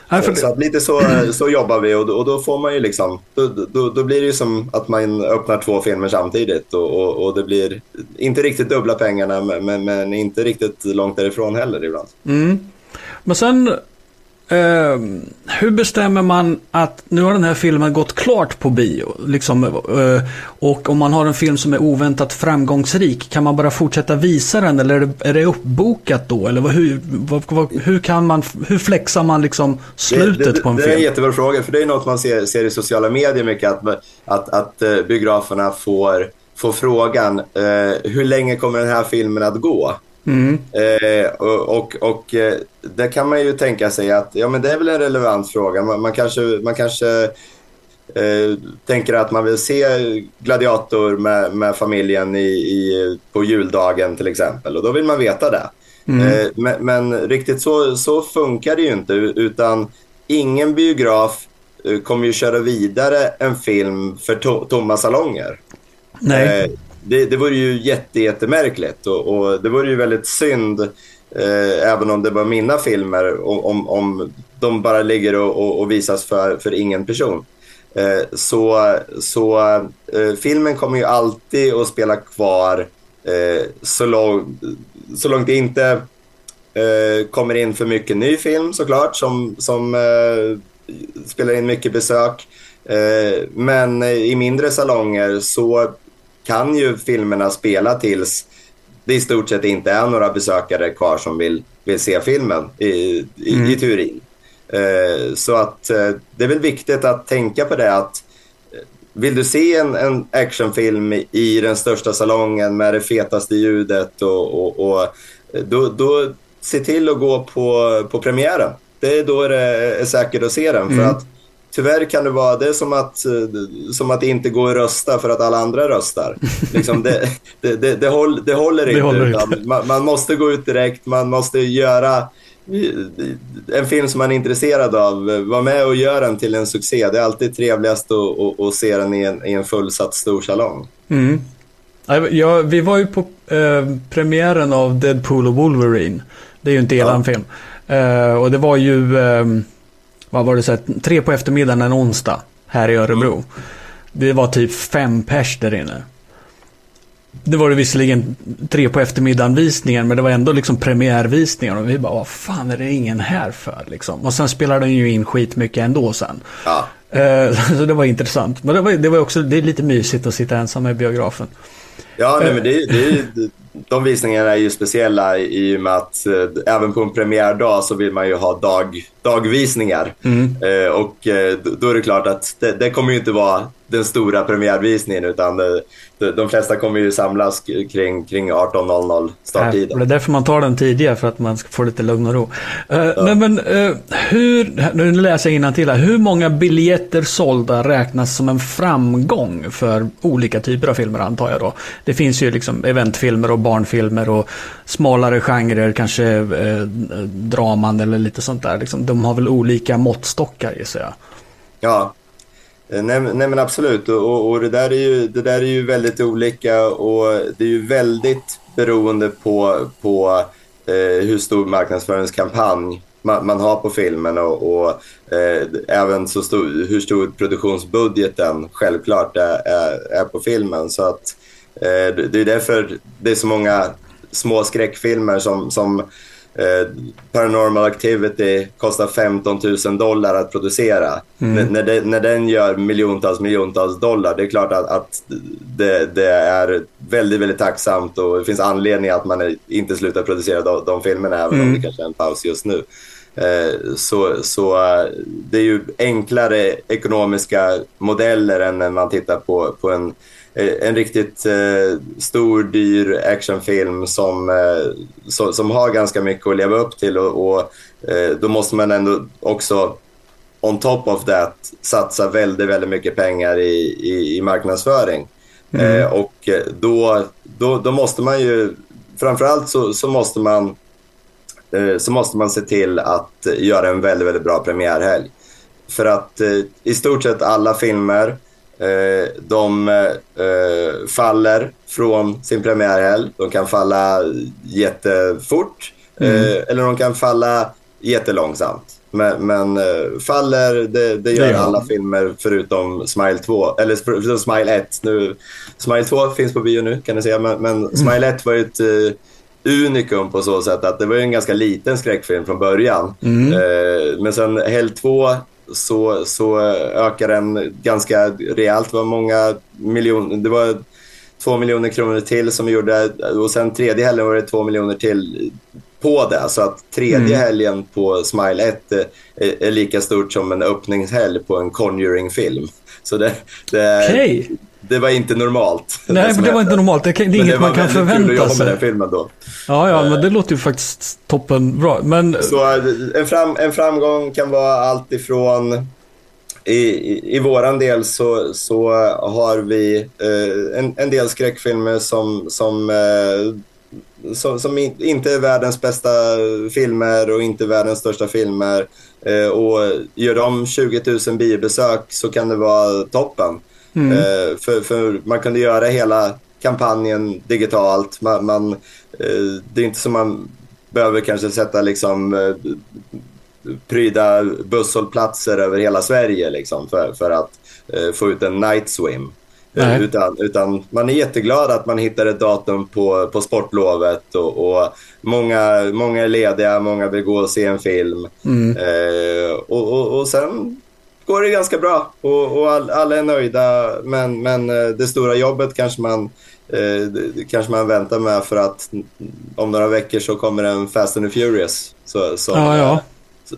Så, så att lite så, så jobbar vi och, och då får man ju liksom, då, då, då, blir det ju som att man öppnar två filmer samtidigt och, och, och det blir inte riktigt dubbla pengarna men, men, inte riktigt långt därifrån heller ibland. Mm. Men sen Uh, hur bestämmer man att nu har den här filmen gått klart på bio? Liksom, uh, och om man har en film som är oväntat framgångsrik, kan man bara fortsätta visa den eller är det, är det uppbokat då? Eller hur, vad, vad, hur, kan man, hur flexar man liksom slutet det, det, på en det film? Det är en jättebra fråga, för det är något man ser, ser i sociala medier mycket, att, att, att uh, biograferna får, får frågan, hur länge kommer den här filmen att gå? Mm. Eh, och, och, eh, där kan man ju tänka sig att ja, men det är väl en relevant fråga. Man, man kanske, man kanske eh, tänker att man vill se Gladiator med, med familjen i, i, på juldagen till exempel och då vill man veta det. Mm. Eh, men, men, riktigt så, så funkar det ju inte utan ingen biograf eh, kommer ju köra vidare en film för to tomma salonger. Nej. Det, det vore ju jätte, jättemärkligt och, och det vore ju väldigt synd eh, även om det var mina filmer om, om de bara ligger och, och, och visas för, för ingen person. Eh, så så eh, filmen kommer ju alltid att spela kvar eh, så, lång, så långt det inte eh, kommer in för mycket ny film såklart som, som eh, spelar in mycket besök. Eh, men i mindre salonger så kan ju filmerna spela tills det i stort sett inte är några besökare kvar som vill, vill se filmen i, i, mm. i Turin. Eh, så att eh, det är väl viktigt att tänka på det att eh, vill du se en, en actionfilm i den största salongen med det fetaste ljudet och, och, och då, då se till att gå på, på premiären. Det är då det är säkert att se den. Mm. För att tyvärr kan det vara, det är som att, eh, som att inte gå och rösta för att alla andra röstar. <laughs> Liksom det, det, det, det, håll, det håller inte. Håller inte. Man, man, måste gå ut direkt, man måste göra en film som man är intresserad av. Var med och gör den till en succé. Det är alltid trevligast att, att, att se den i en, i en fullsatt stor salong. Mm. Ja, vi var ju på eh, premiären av Deadpool och Wolverine. Det är ju en delan ja. film. Eh, och det var ju... Eh, vad var det, så här, tre på eftermiddagen en onsdag här i Örebro. Mm. Det var typ fem pers där inne. Det var det visserligen tre på eftermiddagen visningen men det var ändå liksom premiärvisningar och vi bara vad fan är det ingen här för liksom. Och sen spelade den ju in skitmycket ändå sen. Ja. Uh, <laughs> så det var intressant. Men det var, det var också, det är lite mysigt att sitta ensam i biografen. Ja, nej, men det, det, de visningarna är ju speciella i och med att eh, även på en premiärdag så vill man ju ha dag, dagvisningar. Mm. Eh, och eh, då är det klart att det, det, kommer ju inte vara den stora premiärvisningen utan det, de flesta kommer ju samlas kring, kring 18.00 starttiden. Ja, det är därför man tar den tidigare, för att man ska få lite lugn och ro. Uh, ja. Men, men uh, hur, nu läser jag till här, hur många biljetter sålda räknas som en framgång för olika typer av filmer antar jag då? Det finns ju liksom eventfilmer och barnfilmer och smalare genrer, kanske eh, draman eller lite sånt där. Liksom, de har väl olika måttstockar gissar jag. Ja, nej, nej, men absolut, och, och, det, där är ju, det där är ju väldigt olika och det är ju väldigt beroende på, på eh, hur stor marknadsföringskampanj man, man har på filmen och, och eh, även så stor, hur stor produktionsbudgeten självklart är, är, är på filmen. Så att eh, det är därför det är så många små skräckfilmer som, som Eh, Paranormal Activity kostar 15 000 dollar att producera. Mm. När, när den gör miljontals miljontals dollar, det är klart att, att det, det, är väldigt, väldigt tacksamt och det finns anledning att man inte slutar producera de, de filmerna även mm. om det kanske är en paus just nu. Eh, så, så det är ju enklare ekonomiska modeller än när man tittar på, på en, en riktigt eh, stor, dyr actionfilm som, eh, som, som, har ganska mycket att leva upp till och, och eh, då måste man ändå också on top of that satsa väldigt, väldigt mycket pengar i, i, i marknadsföring. Mm. Eh, och då, då, då måste man ju, framförallt så, så måste man eh, så måste man se till att göra en väldigt, väldigt bra premiärhelg. För att eh, i stort sett alla filmer eh, de eh, faller från sin premiärhelg. De kan falla jättefort mm. Eh, eller de kan falla jättelångsamt. Men, men faller, det, det gör det alla filmer förutom Smile 2, eller förutom Smile 1. Nu, Smile 2 finns på bio nu kan ni säga, men, men mm. Smile 1 var ju ett uh, unikum på så sätt att det var en ganska liten skräckfilm från början. Mm. Uh, men sen Hell 2 så, så ökar den ganska rejält. Det var många miljoner, det var två miljoner kronor till som gjorde, och sen tredje helgen var det två miljoner till på det. Så att tredje mm. helgen på Smile 1 är, är, lika stort som en öppningshelg på en Conjuring-film. Så det, det, okay. Det var inte normalt. Nej, det, det var inte normalt. Det, är inget man kan förvänta sig. Det var väldigt kul att jobba med den filmen då. Ja, ja, men det låter ju faktiskt toppen bra. Men... Så en, fram, en framgång kan vara allt ifrån i, i, i våran del så, så har vi eh, en, en del skräckfilmer som, som eh, som, som, inte är världens bästa filmer och inte världens största filmer. Eh, och gör de 20 000 biobesök så kan det vara toppen. Mm. Eh, för, för, man kunde göra hela kampanjen digitalt. Man, man eh, det är inte som man behöver kanske sätta liksom eh, pryda busshållplatser över hela Sverige liksom, för, för att eh, få ut en night swim. Utan, utan man är jätteglad att man hittar ett datum på, på sportlovet och, och många, många är lediga, många vill gå och se en film. Mm. Eh, och, och, och sen går det ganska bra och, och all, alla är nöjda. Men, men eh, det stora jobbet kanske man, eh, kanske man väntar med för att om några veckor så kommer en Fast and Furious. Så, som, ja, ja.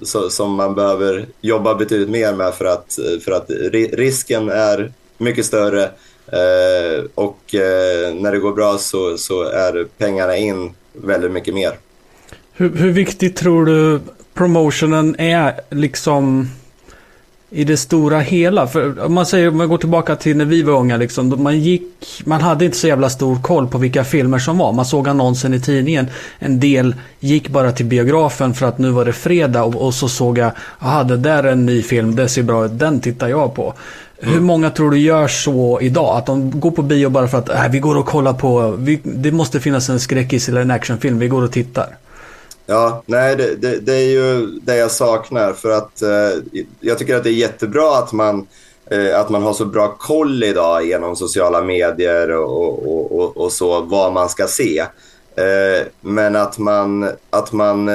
Så, som man behöver jobba betydligt mer med för att, för att risken är mycket större. Eh, och eh, när det går bra så, så är pengarna in väldigt mycket mer. Hur, hur viktigt tror du promotionen är liksom i det stora hela? För om man säger, om man går tillbaka till när vi var unga liksom, man gick, man hade inte så jävla stor koll på vilka filmer som var. Man såg annonsen i tidningen. En del gick bara till biografen för att nu var det fredag och, och så såg jag, jaha det där är en ny film, det ser bra ut, den tittar jag på. Mm. Hur många tror du gör så idag? Att de går på bio bara för att äh, vi går och kollar på, vi, det måste finnas en skräckis eller en actionfilm, vi går och tittar. Ja, nej det, det, det är ju det jag saknar för att eh, jag tycker att det är jättebra att man, eh, att man har så bra koll idag genom sociala medier och, och, och, och så vad man ska se. Eh, men att man, att man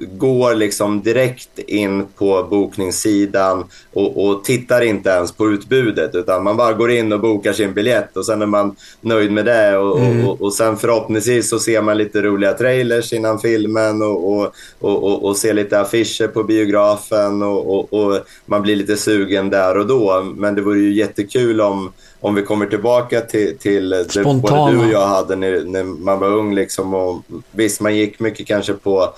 går liksom direkt in på bokningssidan och, och, tittar inte ens på utbudet utan man bara går in och bokar sin biljett och sen är man nöjd med det och, mm. och, och sen förhoppningsvis så ser man lite roliga trailers innan filmen och, och, och, ser lite affischer på biografen och, man blir lite sugen där och då. Men det vore ju jättekul om om vi kommer tillbaka till, till det både du och jag hade när, när man var ung. Liksom, och visst, man gick mycket kanske på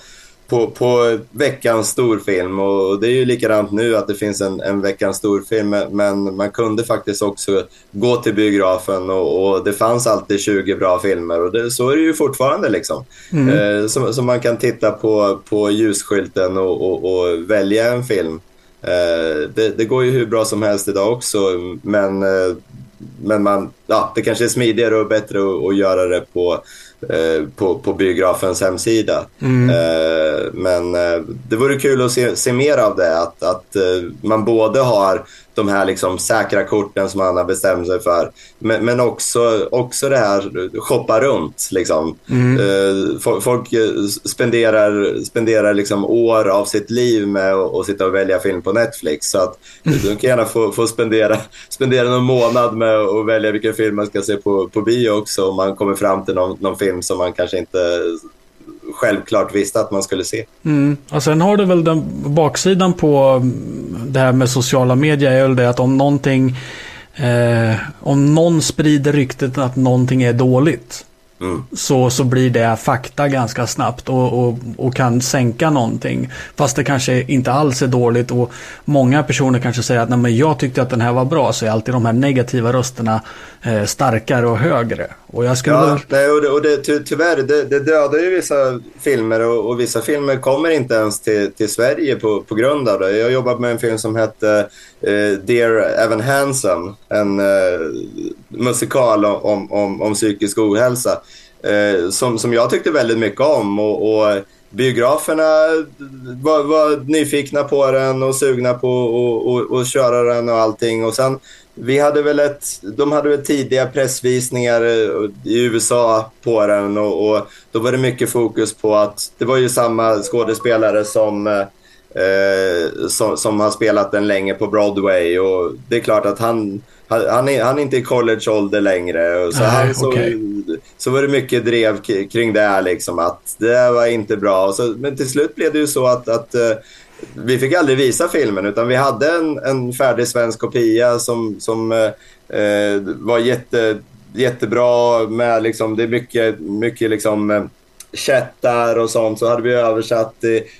på, på veckans storfilm och det är ju likadant nu att det finns en, en veckans storfilm men man kunde faktiskt också gå till biografen och, och det fanns alltid 20 bra filmer och det, så är det ju fortfarande liksom. Mm. Eh, så, så, man kan titta på, på ljusskylten och, och, och välja en film. Eh, det, det, går ju hur bra som helst idag också men, eh, men man, ja, det kanske är smidigare och bättre att, att göra det på på, på biografens hemsida. Mm. Eh, men eh, det vore kul att se, se mer av det. Att, att man både har de här liksom säkra korten som han har bestämt sig för. Men, men också, också det här shoppa runt. Liksom. Mm. Uh, folk spenderar, spenderar liksom år av sitt liv med att, att sitta och välja film på Netflix. Så att de kan gärna få, få spendera, spendera någon månad med att välja vilken film man ska se på, på bio också. Om man kommer fram till någon, någon film som man kanske inte självklart visste att man skulle se. Mm. Och sen har du väl den baksidan på mm, det här med sociala medier är väl det att om någonting eh, om någon sprider ryktet att någonting är dåligt Mm. Så, så blir det fakta ganska snabbt och, och, och, kan sänka någonting. Fast det kanske inte alls är dåligt och många personer kanske säger att Nej, men jag tyckte att den här var bra så är alltid de här negativa rösterna eh, starkare och högre. Och jag skulle ja, nej, och, det, och det, ty, tyvärr, det, det dödar ju vissa filmer och, och, vissa filmer kommer inte ens till, till Sverige på, på grund av det. Jag jobbat med en film som hette eh, Dear Evan Hansen, en eh, musikal om, om, om psykisk ohälsa eh, som, som jag tyckte väldigt mycket om. och, och biograferna var, var, nyfikna på den och sugna på att köra den och allting. Och sen, vi hade väl ett, de hade väl tidiga pressvisningar eh, i USA på den och, och då var det mycket fokus på att det var ju samma skådespelare som, eh, eh som, som har spelat den länge på Broadway och det är klart att han han, är, han är inte i collegeålder längre. Så, Nej, så, okay. så var det mycket drev kring det liksom, att det var inte bra. Så, men till slut blev det ju så att, att uh, vi fick aldrig visa filmen utan vi hade en, en färdig svensk kopia som, som uh, var jätte, jättebra med liksom, det är mycket, mycket liksom, chattar och sånt så hade vi översatt.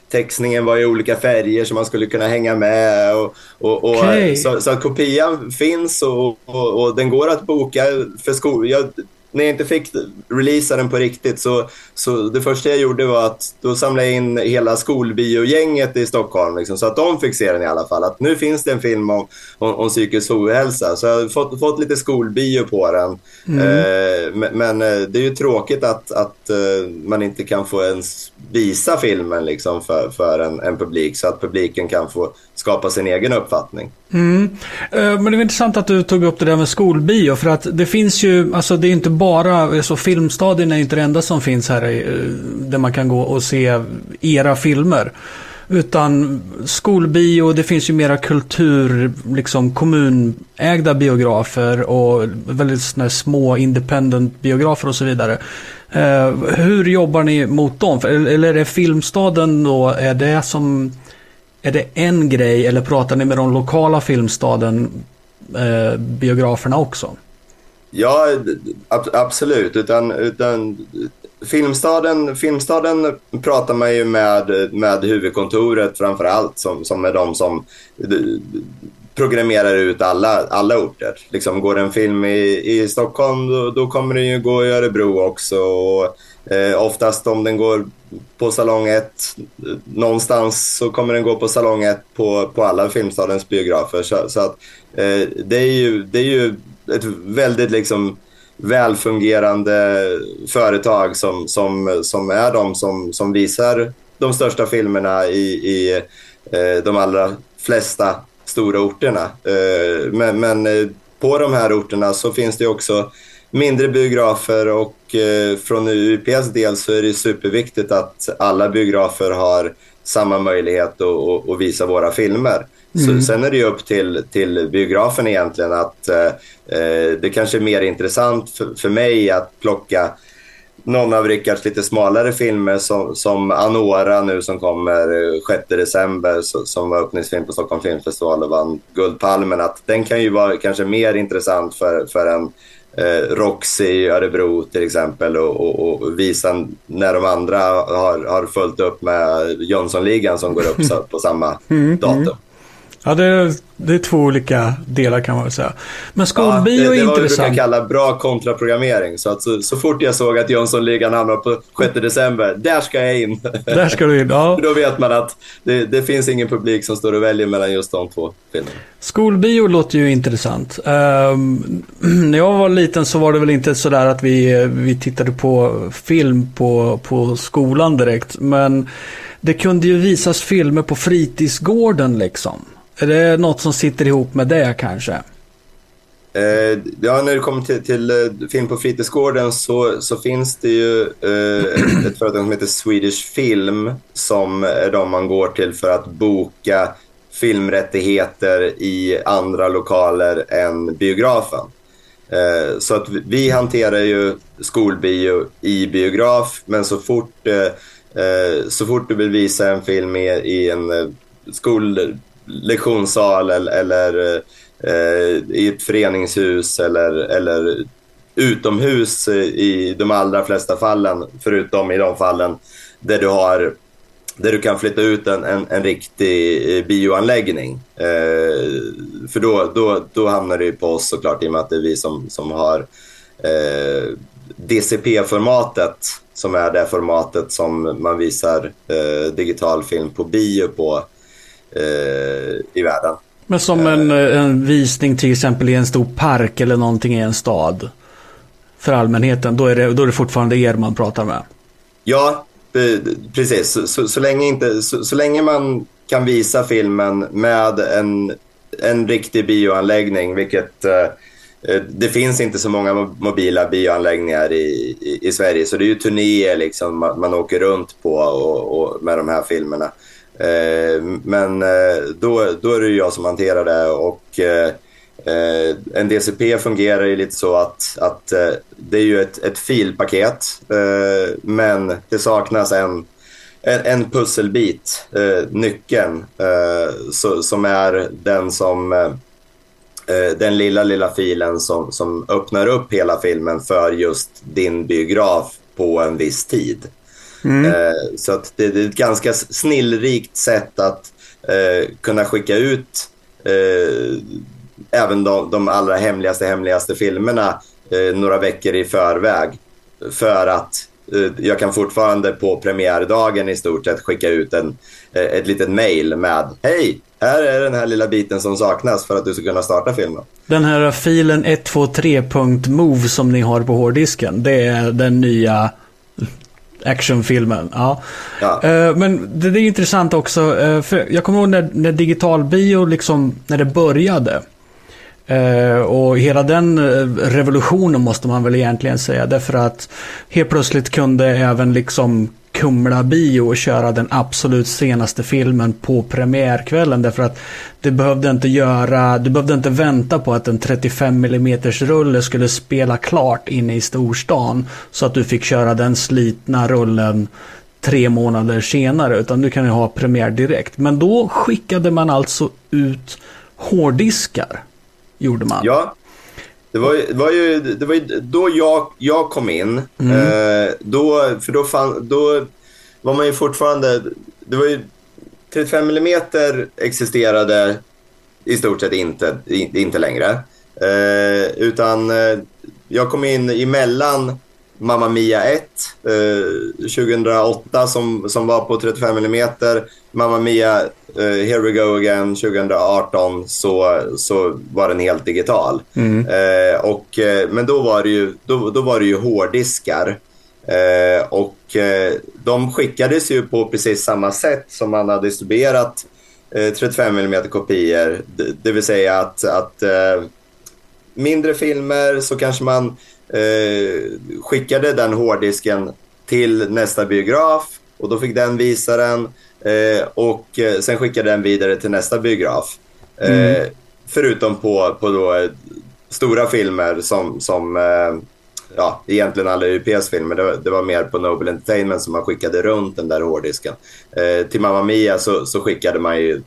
Textningen var i olika färger så man skulle kunna hänga med. Och, och, och okay. så, så, att kopian finns och, och, och, den går att boka för skolan när jag inte fick releasa den på riktigt så, så det första jag gjorde var att då samlade jag in hela skolbiogänget i Stockholm liksom, så att de fick se den i alla fall. Att nu finns det en film om, om, om psykisk ohälsa så jag har fått, fått lite skolbio på den. Mm. Eh, men, men, eh, det är ju tråkigt att, att uh, man inte kan få ens visa filmen liksom, för, för en, en publik så att publiken kan få skapa sin egen uppfattning. Mm. Eh, men det är intressant att du tog upp det där med skolbio. För att det finns ju, alltså det är inte bara, alltså Filmstadien är inte det enda som finns här eh, där man kan gå och se era filmer. Utan skolbio, det finns ju mera kultur, liksom kommunägda biografer och väldigt små independent biografer och så vidare. Eh, hur jobbar ni mot dem? Eller är det Filmstaden då, är det som är det en grej eller pratar ni med de lokala Filmstaden eh, biograferna också? Ja, ab absolut. Utan, utan Filmstaden, Filmstaden pratar man ju med, med huvudkontoret framför allt som, som är de som programmerar ut alla, alla orter. Liksom går en film i, i Stockholm då, då kommer den ju gå i Örebro också. Och, eh, oftast om den går på salong 1 någonstans så kommer den gå på salong 1 på, på alla Filmstadens biografer. Så, så att, eh, det, är ju, det är ju ett väldigt liksom välfungerande företag som, som, som är de som, som visar de största filmerna i, i eh, de allra flesta stora orterna. Eh, men, men eh, på de här orterna så finns det också mindre biografer och eh, från UPs del så är det superviktigt att alla biografer har samma möjlighet att, att visa våra filmer. Mm. Så, sen är det ju upp till, till biografen egentligen att eh, eh, det kanske är mer intressant för, för mig att plocka någon av Rickards lite smalare filmer som, som Anora nu som kommer 6 december så, som var öppningsfilm på Stockholm Filmfestival och vann Guldpalmen. Att den kan ju vara kanske mer intressant för, för en eh, Roxy i Örebro till exempel och, och, och, visa när de andra har, har följt upp med Jönssonligan som går upp på samma mm, datum. Ja, det är, det är två olika delar kan man väl säga. Men skolbio ja, det, det är intressant. Det var vad vi brukar kalla bra kontraprogrammering. Så, att så, så fort jag såg att Jönssonligan hamnar på 6 december, där ska jag in. Där ska du in, ja. <laughs> Då vet man att det, det, finns ingen publik som står och väljer mellan just de två filmerna. Skolbio låter ju intressant. Um, <clears throat> när jag var liten så var det väl inte sådär att vi, vi tittade på film på, på skolan direkt. Men det kunde ju visas filmer på fritidsgården liksom. Är det något som sitter ihop med det kanske? Eh, ja, när det kommer till, till eh, film på fritidsgården så, så finns det ju eh, ett företag som heter Swedish Film som är de man går till för att boka filmrättigheter i andra lokaler än biografen. Eh, så att vi hanterar ju skolbio i biograf, men så fort, eh, eh, så fort du vill visa en film i, i en lektionssal eller, eller eh, i ett föreningshus eller, eller utomhus i de allra flesta fallen, förutom i de fallen där du har där du kan flytta ut en, en, en riktig bioanläggning. Eh, för då, då, då hamnar det ju på oss såklart i och med att det är vi som, som har eh, DCP-formatet som är det formatet som man visar eh, digital film på bio på eh, i världen. Men som en, en visning till exempel i en stor park eller någonting i en stad. För allmänheten, då är det, då är det fortfarande er man pratar med. Ja, precis. Så, så, så länge, inte, så, så, länge man kan visa filmen med en, en riktig bioanläggning, vilket eh, det finns inte så många mobila bioanläggningar i, i, i Sverige, så det är ju turnéer liksom man, man åker runt på och, och med de här filmerna. Eh, men eh, då, då är det jag som hanterar det och eh, en DCP fungerar ju lite så att, att det är ju ett, ett filpaket men det saknas en, en, en pusselbit, nyckeln, så, som är den som den lilla, lilla filen som, som öppnar upp hela filmen för just din biograf på en viss tid. Mm. Eh, så att det, är ett ganska snillrikt sätt att eh, kunna skicka ut eh, även de, de, allra hemligaste, hemligaste filmerna några veckor i förväg. För att jag kan fortfarande på premiärdagen i stort sett skicka ut en, ett litet mail med Hej! Här är den här lilla biten som saknas för att du ska kunna starta filmen. Den här filen 123.move som ni har på hårddisken, det är den nya actionfilmen. Ja. ja. Uh, men det, det, är intressant också. Uh, för jag kommer ihåg när, när digitalbio liksom, när det började. Uh, och hela den revolutionen måste man väl egentligen säga. Därför att helt plötsligt kunde även liksom Kumla bio och köra den absolut senaste filmen på premiärkvällen. Därför att du behövde inte göra, du behövde inte vänta på att en 35 mm rulle skulle spela klart inne i storstan. Så att du fick köra den slitna rullen tre månader senare. Utan du kan ju ha premiär direkt. Men då skickade man alltså ut hårddiskar. Gjorde man. Ja, det var, det var ju, det var ju då jag, jag kom in. Mm. Eh, då, för då, fann, då var man ju fortfarande... Det var ju 35 mm existerade i stort sett inte, inte längre. Eh, utan eh, jag kom in emellan Mamma Mia 1 eh, 2008 som, som var på 35 mm. Mamma Mia uh, Here We Go Again 2018 så, så var den helt digital. Mm. Uh, och, uh, men då var det ju, då, då var det ju hårddiskar. och de skickades ju på precis samma sätt som man har distribuerat 35 mm kopior. Det, det vill säga att, att mindre filmer så kanske man skickade den hårddisken till nästa biograf och då fick den visa den. Eh, och eh, sen skickade den vidare till nästa biograf. Eh, mm. Förutom på, på då, stora filmer som, som ja, egentligen alla UPs filmer. Det, det, var mer på Noble Entertainment som man skickade runt den där hårddisken. Eh, till Mamma Mia så, så, skickade man ju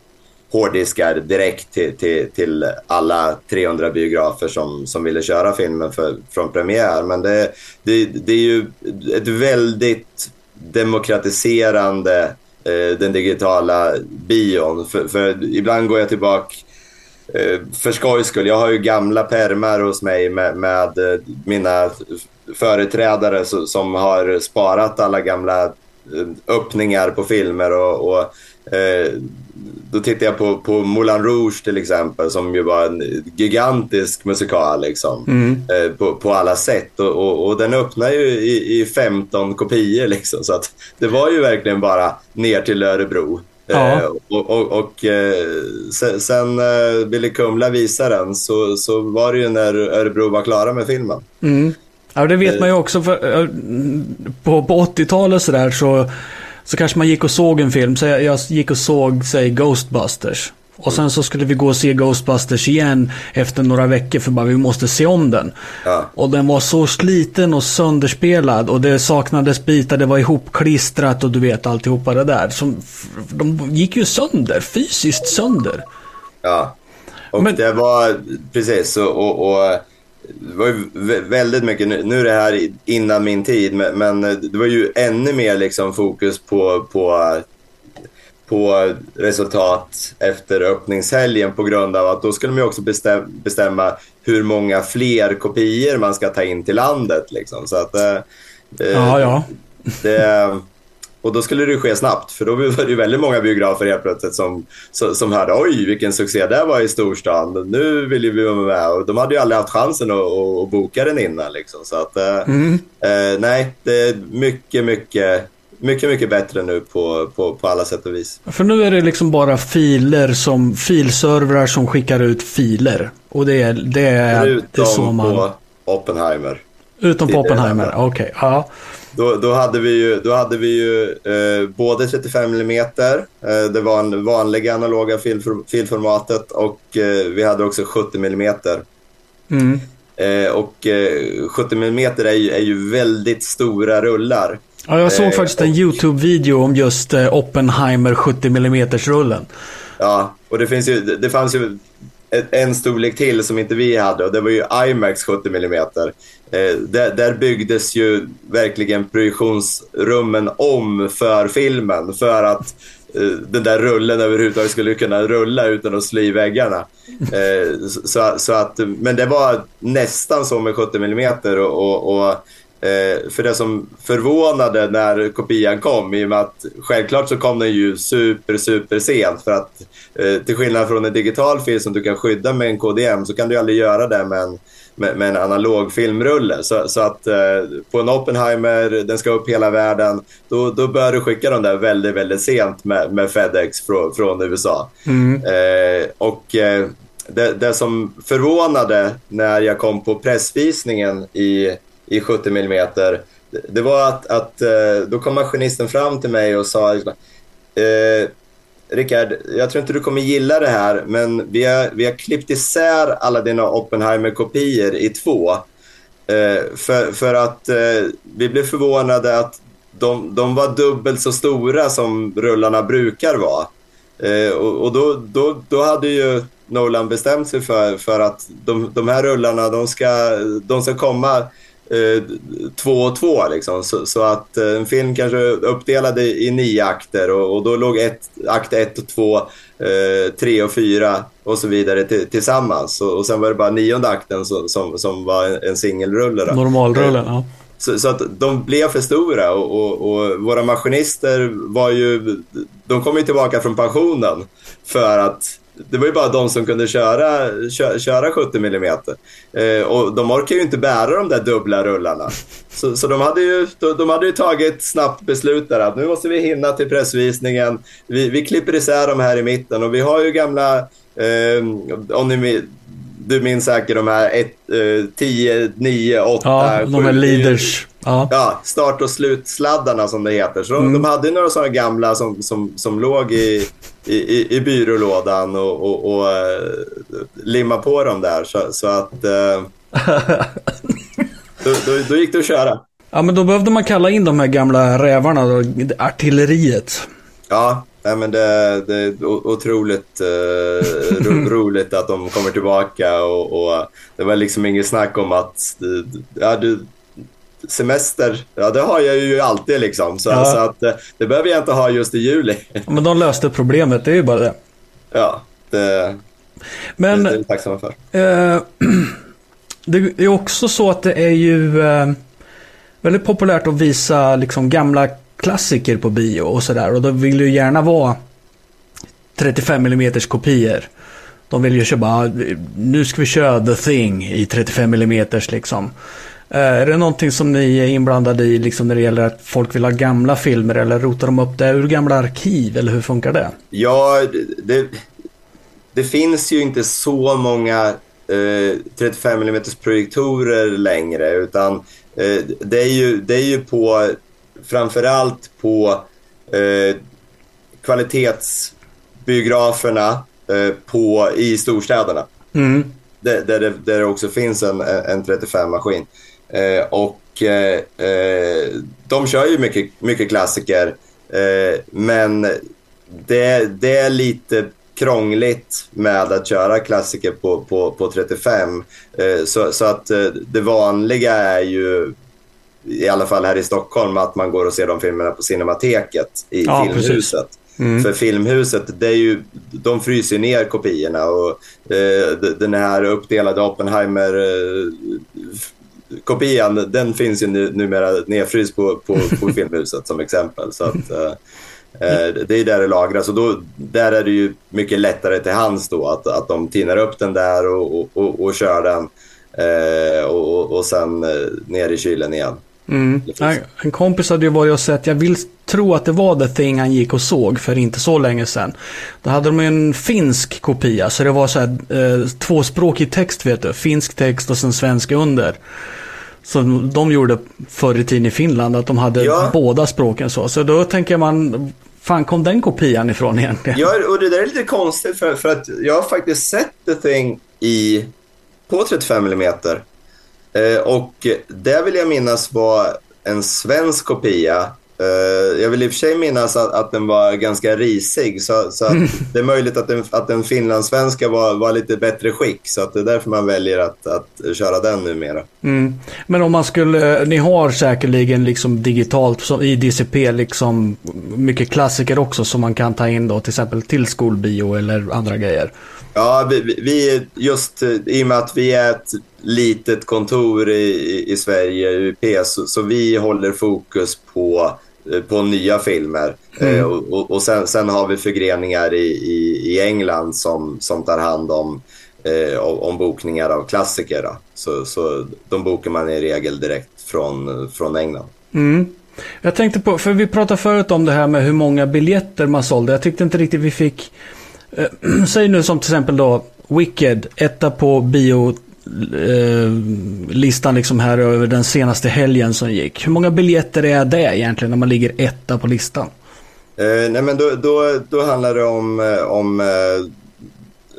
hårddiskar direkt till, till, till, alla 300 biografer som, som ville köra filmen för, från premiär. Men det, det, det är ju ett väldigt demokratiserande eh, den digitala bion. För, för, ibland går jag tillbaka eh, för skojs skull. Jag har ju gamla permar hos mig med, med eh, mina företrädare som, som har sparat alla gamla eh, öppningar på filmer och, och eh, då tittar jag på, på Moulin Rouge till exempel som ju var en gigantisk musikal liksom, mm. eh, på, på alla sätt. Och, och, och den öppnar ju i, i 15 kopior liksom, så att det var ju verkligen bara ner till Örebro. Ja. Eh, och och, och eh, sen, sen eh, Billy Kumla visade den så, så var det ju när Örebro var klara med filmen. Mm. Ja, det vet man ju också. För, eh, på på 80-talet sådär så, så kanske man gick och såg en film. Så jag, jag gick och såg, säg Ghostbusters. Och sen så skulle vi gå och se Ghostbusters igen efter några veckor för bara vi måste se om den. Ja. Och den var så sliten och sönderspelad och det saknades bitar, det var ihopklistrat och du vet alltihopa det där. Som, de gick ju sönder, fysiskt sönder. Ja, och Men- det var precis och, och, och det var ju vä- väldigt mycket, nu, är det här innan min tid, men, men det var ju ännu mer liksom fokus på, på, på resultat efter öppningshelgen på grund av att då skulle man också bestäm, bestämma hur många fler kopior man ska ta in till landet. Liksom. Så att, eh, eh, Ja, ja. det, och då skulle det ske snabbt, för då var det väldigt många biografer helt plötsligt som, som, hörde oj vilken succé det var i storstan. Nu vill vi vara med. Och de hade ju aldrig haft chansen att, att, boka den innan. Liksom. Så att, eh, Mm. eh, nej, det är mycket, mycket, mycket, mycket bättre nu på, på, på alla sätt och vis. För nu är det liksom bara filer som, filservrar som skickar ut filer. Och det är, det är, det är så man... på Oppenheimer. Utom på Oppenheimer, okej. ja. Då, då hade vi ju, då hade vi ju eh, både 35 mm, eh, det var en vanliga analoga filform- filformatet och eh, vi hade också 70 mm. Mm. Eh, och eh, 70 mm är ju, är ju väldigt stora rullar. Ja, jag såg Eh, faktiskt en YouTube-video om just eh, Oppenheimer 70 mm rullen. Ja, och det, finns ju, det, fanns ju en storlek till som inte vi hade och det var ju IMAX 70 mm. Eh, där, där byggdes ju verkligen projektionsrummen om för filmen för att eh, den där rullen överhuvudtaget skulle kunna rulla utan att slå i väggarna. <laughs> Eh, så- så, så att, men det var nästan så med 70 mm och, och, och Eh, för det som förvånade när kopian kom, i och med att självklart så kom den ju super, super sent. För att eh, till skillnad från en digital film som du kan skydda med en KDM så kan du aldrig göra det med en, med, med en analog filmrulle. Så, så att eh, på en Oppenheimer, den ska upp hela världen, då, då bör du skicka dem där väldigt, väldigt sent med, med FedEx från, från USA. Eh, och eh, det, det som förvånade när jag kom på pressvisningen i, i 70 mm, det, var att, att eh, då kom maskinisten fram till mig och sa eh, Rickard, jag tror inte du kommer gilla det här, men vi har, vi har klippt isär alla dina Oppenheimer-kopior i två. Eh, för, för att eh, vi blev förvånade att de, de var dubbelt så stora som rullarna brukar vara. Eh, och och då, då, då hade ju Nolan bestämt sig för, för att de, de här rullarna de ska, de ska komma två och två. Liksom. Så, så att eh, en film kanske uppdelad i, i nio akter och, och då låg ett, akt ett och två, eh, tre och fyra och så vidare till, tillsammans. Och, och sen var det bara nionde akten som, som, som var en, en singelrulle. Normalrullen, ja. Så, så att de blev för stora och, och, och våra maskinister var ju, de kom ju tillbaka från pensionen för att det var ju bara de som kunde köra, kö, köra 70 mm. Eh, och de orkar ju inte bära de där dubbla rullarna. <laughs> Så, så de, hade ju, de, de hade ju tagit snabbt beslut där att nu måste vi hinna till pressvisningen. Vi, vi klipper isär de här i mitten och vi har ju gamla, eh, om ni du minns säkert de här 10, 9, 8, Ja, de är leaders. Ja. Ja, start och slutsladdarna som det heter. Så de, de hade några sådana gamla som, som, som låg i, i, i, i byrålådan och, och, och eh, limma på dem där. Så, så att... eh, <laughs> då, då, då gick det att köra. ja, men då behövde man kalla in de här gamla rävarna, då, artilleriet. Ja, nej, men det, det är otroligt eh, ro, <laughs> roligt att de kommer tillbaka och, och det var liksom inget snack om att eh, ja, du, semester, ja det har jag ju alltid liksom. Så, Ja. så att eh, det behöver jag inte ha just i juli. Men de löste problemet, det är ju bara det. Ja, det, Men det är vi tacksamma för. eh, <clears throat> det är också så att det är ju eh, väldigt populärt att visa liksom gamla klassiker på bio och sådär. Och då vill ju gärna vara 35 mm kopior. De vill ju köra bara, nu ska vi köra The Thing i 35 mm liksom. Eh, är det någonting som ni är inblandade i liksom när det gäller att folk vill ha gamla filmer eller rotar de upp det ur gamla arkiv eller hur funkar det? Ja, det, det finns ju inte så många eh, 35 mm projektorer längre utan eh, det, är ju, det är ju på framförallt på eh, kvalitetsbiograferna eh, på, i storstäderna. Mm. Där, där, det, där det också finns en, en 35-maskin. Eh, och eh, eh, de kör ju mycket, mycket klassiker. Eh, men det, det är lite krångligt med att köra klassiker på, på, på 35. Eh, så, så att det vanliga är ju i alla fall här i Stockholm, att man går och ser de filmerna på Cinemateket i ja, Filmhuset. Mm. För Filmhuset, det är ju, de fryser ner kopiorna och eh, den här uppdelade Oppenheimer eh, kopian, den finns ju nu, numera nedfryst på, på, på <laughs> Filmhuset som exempel. Så att, eh, eh, det är där det lagras och då, där är det ju mycket lättare till hands då att, att de tinar upp den där och, och, och, och kör den eh, och, och sen eh, ner i kylen igen. Mm. En kompis hade ju varit och sett, jag vill tro att det var The Thing han gick och såg för inte så länge sedan. Då hade de en finsk kopia, så det var så här eh, tvåspråkig text vet du. Finsk text och sen svensk under. Så de gjorde förr i tiden i Finland, att de hade ja. båda språken så. Så då tänker man, fan kom den kopian ifrån egentligen? Ja, och det där är lite konstigt för, för att jag har faktiskt sett The Thing i, på 35 mm. Eh, och det vill jag minnas var en svensk kopia. Eh, jag vill i och för sig minnas att, att den var ganska risig, så, så <laughs> det är möjligt att den, att den finlandssvenska var, var lite bättre skick. Så att det är därför man väljer att, att köra den numera. Mm. Men om man skulle, ni har säkerligen liksom digitalt som i DCP liksom mycket klassiker också som man kan ta in då till exempel till skolbio eller andra grejer. Ja, vi, vi just i och med att vi är ett litet kontor i, i Sverige, UP, så, så vi håller fokus på eh, på nya filmer. Mm. Eh, och, och sen, sen, har vi förgreningar i, i, i, England som, som tar hand om, eh, om bokningar av klassiker. Då. Så, så de bokar man i regel direkt från, från England. Mm. Jag tänkte på, för vi pratade förut om det här med hur många biljetter man sålde. Jag tyckte inte riktigt vi fick... Eh, <clears throat> säg nu som till exempel då Wicked, etta på bio eh, listan liksom här över den senaste helgen som gick. Hur många biljetter är det egentligen när man ligger etta på listan? Eh, nej men då, då, då handlar det om, eh, om eh,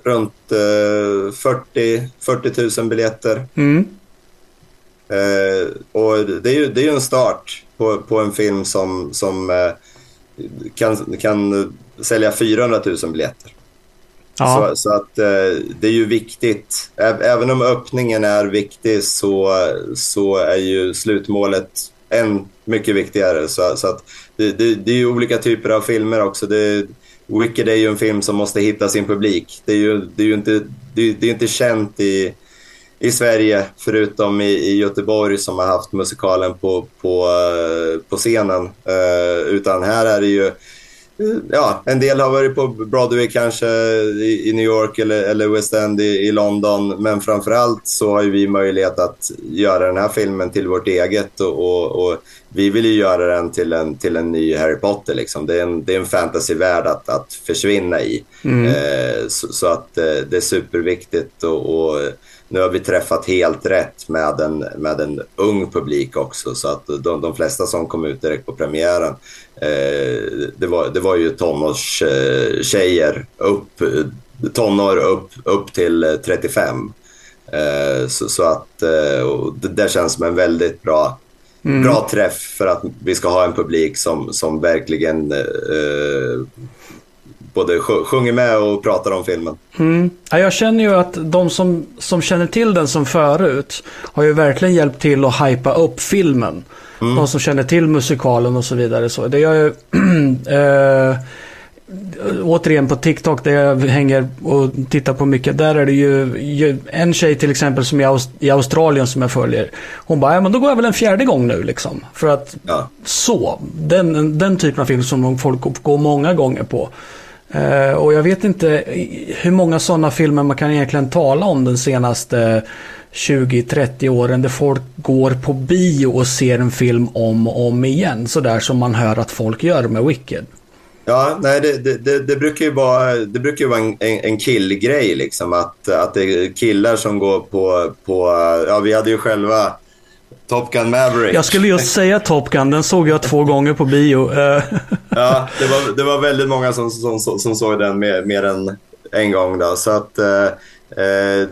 runt eh, 40, 40 000 biljetter. Mm. Och det är, ju, det är ju en start på, på en film som, som kan, kan sälja 400 000 biljetter. Ja. Så, så, att eh, det är ju viktigt. Även om öppningen är viktig så, så är ju slutmålet än mycket viktigare. Så, så att det, det, det, är ju olika typer av filmer också. Det, Wicked är ju en film som måste hitta sin publik. Det är ju, det är ju inte, det, det är inte känt i, i Sverige förutom i, i Göteborg som har haft musikalen på, på, eh, på scenen. Eh, utan här är det ju ja, en del har varit på Broadway kanske i, New York eller, eller West End i, i London. Men framförallt så har vi möjlighet att göra den här filmen till vårt eget och, och, och vi vill ju göra den till en, till en ny Harry Potter. Liksom. Det är en, det är en fantasyvärld att, att försvinna i. Mm. Eh, så, så, att eh, det är superviktigt och, och nu har vi träffat helt rätt med en, med en ung publik också. Så att de, de flesta som kom ut direkt på premiären, eh, det, var, det var ju tonårstjejer, upp, tonår upp, upp till 35. Eh, så, så, att eh, det där känns som en väldigt bra, mm. bra träff för att vi ska ha en publik som, som verkligen eh, både sjunger med och pratar om filmen. Mm. Ja, jag känner ju att de som, som känner till den som förut har ju verkligen hjälpt till att hypa upp filmen. Mm. De som känner till musikalen och så vidare. Så det gör ju... äh, <clears throat> återigen på TikTok där jag hänger och tittar på mycket. Där är det ju en tjej till exempel som är i Australien som jag följer. Hon bara, ja men då går jag väl en fjärde gång nu liksom. För att ja. så, den, den typen av film som folk går många gånger på. Eh, och jag vet inte hur många sådana filmer man kan egentligen tala om den senaste 20-30 åren där folk går på bio och ser en film om och om igen. Sådär som man hör att folk gör med Wicked. Ja, nej, det, det, det, brukar ju vara, det brukar ju vara en, en killgrej liksom. Att, att det är killar som går på, på, ja vi hade ju själva Top Gun Maverick. Jag skulle just säga Top Gun, den såg jag två gånger på bio. <laughs> ja, det var, det var väldigt många som, som, som såg den mer, mer än en gång då. Så att eh, eh,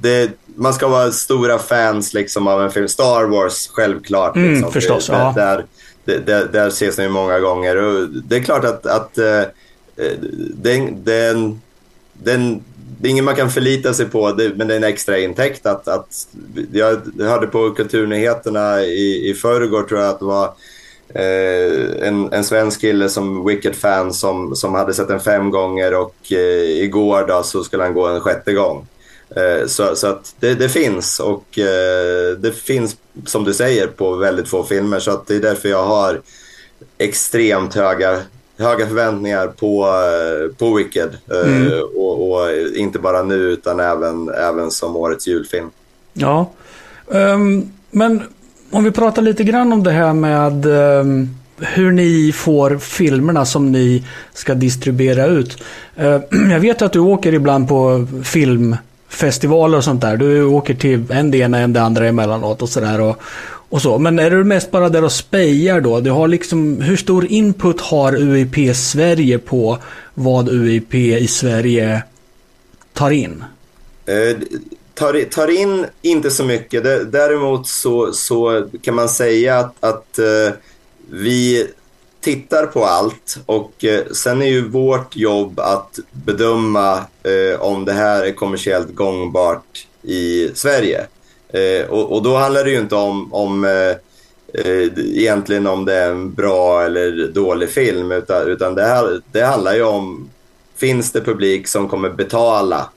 det, man ska vara stora fans liksom av en film. Star Wars, självklart. Mm, liksom. förstås, det, ja. Där, där, där ses den ju många gånger. Och det är klart att, att uh, den, den, den, det är ingen man kan förlita sig på, det, men det är en extra intäkt. Att, att, jag hörde på Kulturnyheterna i, i förrgår, tror jag att det var, eh, en, en svensk kille som Wicked-fan som, som hade sett den fem gånger och eh, igår då så skulle han gå en sjätte gång. Eh, så, så att det, det finns och eh, det finns som du säger på väldigt få filmer så att det är därför jag har extremt höga, höga förväntningar på, eh, på Wicked. Mm. Och, och, inte bara nu utan även, även som årets julfilm. Ja, um, men om vi pratar lite grann om det här med um, hur ni får filmerna som ni ska distribuera ut. Uh, <clears throat> jag vet att du åker ibland på film festivaler och sånt där. Du åker till en det ena, en det andra emellanåt och sådär. Och, och så. Men är du mest bara där och spejar då? Du har liksom, hur stor input har UIP Sverige på vad UIP i Sverige tar in? Eh, tar, tar in inte så mycket. Däremot så, så kan man säga att, att eh, vi tittar på allt och eh, sen är ju vårt jobb att bedöma eh, om det här är kommersiellt gångbart i Sverige. Eh, och, och, då handlar det ju inte om, om eh, eh, egentligen om det är en bra eller dålig film utan, utan det, här, det handlar ju om finns det publik som kommer betala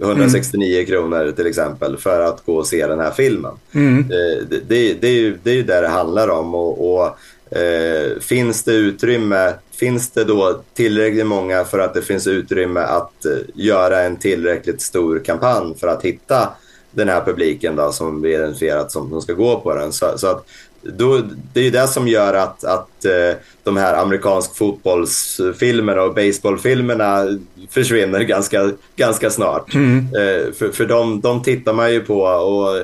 169 mm. kronor till exempel för att gå och se den här filmen. Mm. Det, det, det, är ju, det är ju det det handlar om. Och, och eh, finns det utrymme, finns det då tillräckligt många för att det finns utrymme att eh, göra en tillräckligt stor kampanj för att hitta den här publiken då, som blir identifierat som, som ska gå på den. Så, så att då, det är ju det som gör att, att uh, de här amerikansk fotbollsfilmerna och baseballfilmerna försvinner ganska, ganska snart. Mm. Uh, för för de, de tittar man ju på och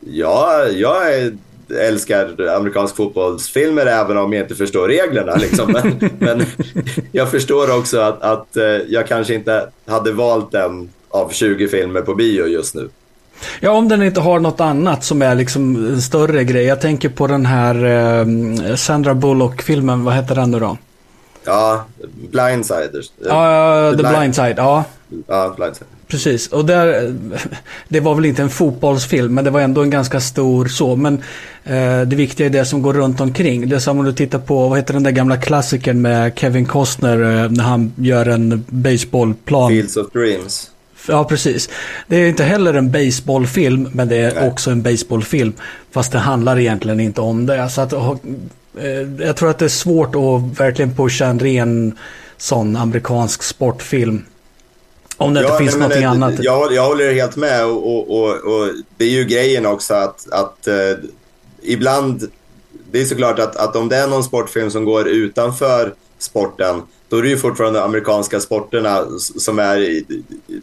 ja, jag är, älskar amerikansk fotbollsfilmer även om jag inte förstår reglerna. Liksom. Men, <laughs> men jag förstår också att, att uh, jag kanske inte hade valt en av 20 filmer på bio just nu. Ja, om den inte har något annat som är liksom en större grej. Jag tänker på den här eh, Sandra Bullock-filmen, vad heter den nu då? Ja, Blindsiders. Ja, The, The Blindside, ja. Ja, Blindside. Precis, och där, <laughs> det var väl inte en fotbollsfilm, men det var ändå en ganska stor så. Men eh, det viktiga är det som går runt omkring. Det är som om du tittar på, vad heter den där gamla klassikern med Kevin Costner eh, när han gör en baseballplan. Fields of Dreams. Ja, precis. Det är inte heller en baseballfilm, men det är Nej. också en baseballfilm. Fast det handlar egentligen inte om det. Så att, eh, jag tror att det är svårt att verkligen pusha en ren sån amerikansk sportfilm. Om det ja, inte finns nej, någonting annat. Jag, jag håller helt med och, och, och, och, det är ju grejen också att, att eh, ibland, det är såklart att, att om det är någon sportfilm som går utanför sporten då är det ju fortfarande amerikanska sporterna som är i,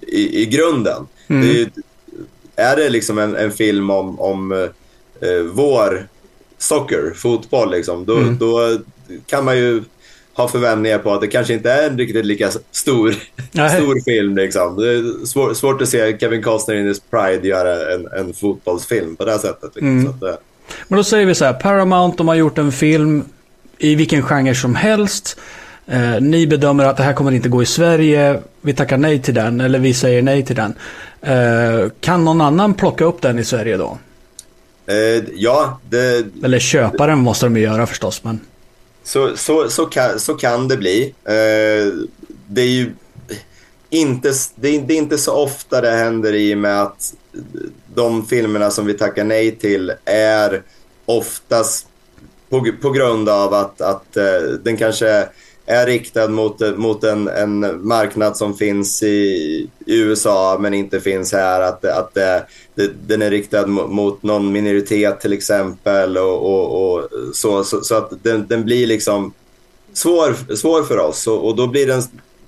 i, i grunden. Mm. Det är, ju, är, det liksom en, en film om, om eh, vår soccer, fotboll, liksom, då, mm. då kan man ju ha förväntningar på att det kanske inte är en riktigt lika stor, stor film. Liksom. Det är svår, svårt att se Kevin Costner in his pride göra en, en fotbollsfilm på det här sättet. Liksom. Mm. Att, eh. Men då säger vi så här, Paramount de har gjort en film i vilken genre som helst. Eh, ni bedömer att det här kommer inte gå i Sverige. Vi tackar nej till den, eller vi säger nej till den. Eh, kan någon annan plocka upp den i Sverige då? Eh, ja, det... Eller köparen måste de ju göra förstås, men... Så, så, så, kan, så kan det bli. Eh, det är ju inte, det är, det är inte så ofta det händer i och med att de filmerna som vi tackar nej till är oftast på, på grund av att, att eh, den kanske är riktad mot, mot en, en marknad som finns i, USA men inte finns här. Att, att det, det, den är riktad mot, någon minoritet till exempel och, och, och så, så, så, att den, den blir liksom svår, svår för oss och, och då, blir den,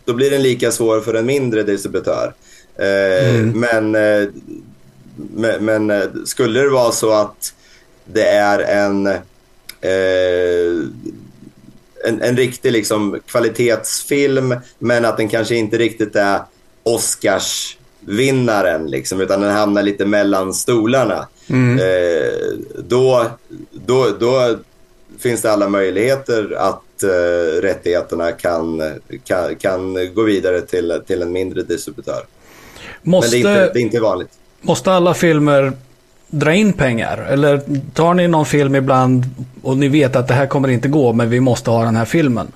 då blir den lika svår för en mindre distributör. Eh, mm. men, eh, men, men, eh, skulle det vara så att det är en, eh, en, en riktig liksom kvalitetsfilm men att den kanske inte riktigt är Oscarsvinnaren liksom, utan den hamnar lite mellan stolarna. Mm. Eh, då, då, då finns det alla möjligheter att eh, rättigheterna kan, kan, kan gå vidare till, till en mindre distributör. Måste, Men det är, inte, det är inte vanligt. Måste alla filmer dra in pengar? Eller tar ni någon film ibland och ni vet att det här kommer inte gå men vi måste ha den här filmen?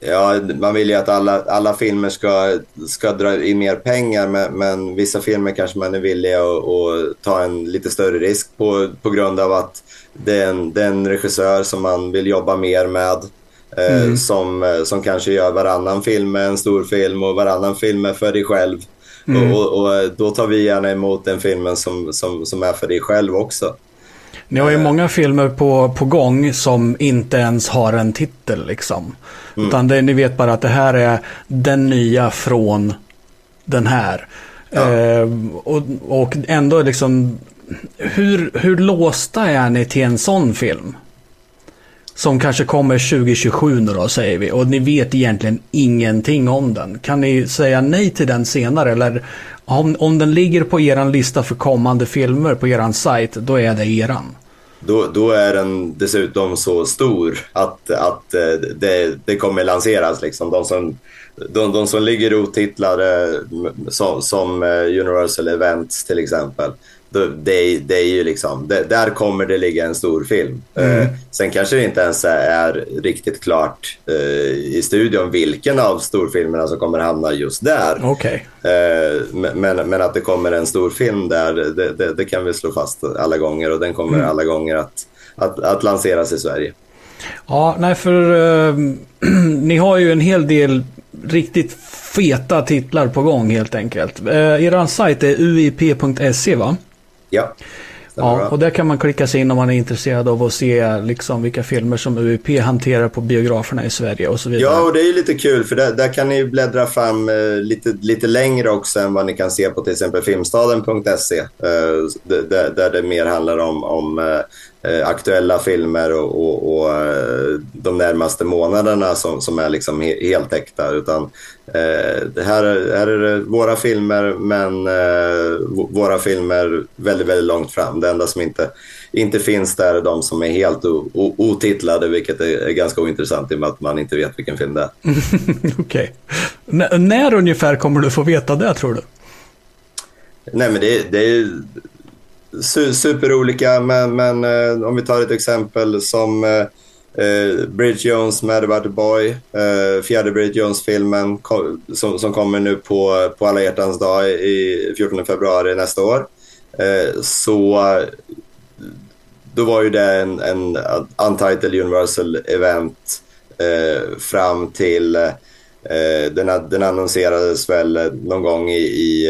Ja, man vill ju att alla, alla filmer ska, ska dra in mer pengar men, men vissa filmer kanske man är villig att, att, ta en lite större risk på, på grund av att det är, en, det är en regissör som man vill jobba mer med. Eh, mm. som, som kanske gör varannan film med en stor film och varannan film är för dig själv. Mm. Och, och, och, då tar vi gärna emot den filmen som, som, som är för dig själv också. Ni har ju många filmer på, på gång som inte ens har en titel liksom. Mm. Utan det, ni vet bara att det här är den nya från den här. Ja. Eh, och, och ändå liksom, hur, hur låsta är ni till en sån film? Som kanske kommer 2027 nu då, säger vi. Och ni vet egentligen ingenting om den. Kan ni säga nej till den senare? Eller om, om den ligger på er lista för kommande filmer på eran sajt, då är det eran. Då, då är den dessutom så stor att, att eh, det, det kommer lanseras. Liksom. De, som, de, de som ligger otitlade som, som eh, Universal Events till exempel det, det är ju liksom, det, där kommer det ligga en stor film. Mm. Eh, sen kanske det inte ens är riktigt klart eh, i studion vilken av storfilmerna som kommer hamna just där. Okay. Eh, men, men att det kommer en stor film där, det, det, det, kan vi slå fast alla gånger och den kommer mm. alla gånger att, att, att lanseras i Sverige. Ja, nej för uh, <clears throat> ni har ju en hel del riktigt feta titlar på gång helt enkelt. Uh, er sajt är uip.se va? Ja. Ja, och där kan man klicka sig in om man är intresserad av att se liksom vilka filmer som UIP hanterar på biograferna i Sverige och så vidare. Ja, och det är lite kul för där, där kan ni bläddra fram eh, lite, lite längre också än vad ni kan se på till exempel filmstaden.se. Eh, där, där det mer handlar om, om Eh, aktuella filmer och, och, och, eh, de närmaste månaderna som, som är liksom he, helt äkta. Utan, eh, här, här är det våra filmer, men eh, våra filmer väldigt, väldigt långt fram. Det enda som inte, inte finns där är de som är helt o, o, otitlade, vilket är, är ganska ointressant i och med att man inte vet vilken film det är. <laughs> Okej. Okay. När ungefär kommer du få veta det, tror du? Nej, men det, det är superolika, men, men eh, om vi tar ett exempel som eh, eh Bridge Jones, Mad About the Boy, eh, fjärde Bridge Jones-filmen som, som kommer nu på, på alla hjärtans dag i 14 februari nästa år. Eh, så då var ju det en, en Untitled Universal Event eh, fram till eh, den, den annonserades väl någon gång i, i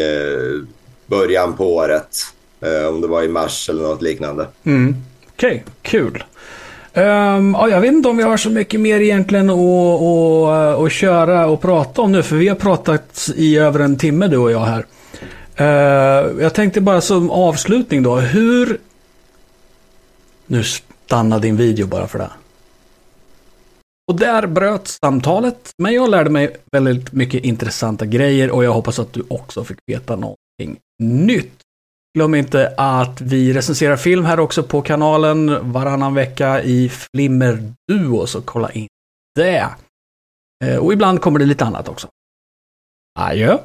början på året. Eh, om det var i mars eller något liknande. Mm. Okej, okay, kul. Um, ja, jag vet inte om vi har så mycket mer egentligen att, att, att köra och prata om nu. För vi har pratat i över en timme du och jag här. Uh, jag tänkte bara som avslutning då. Hur... Nu stannar din video bara för det. Och där bröt samtalet. Men jag lärde mig väldigt mycket intressanta grejer och jag hoppas att du också fick veta någonting nytt. Glöm inte att vi recenserar film här också på kanalen varannan vecka i Flimmerduo, så kolla in det. Eh, och ibland kommer det lite annat också. Adjö!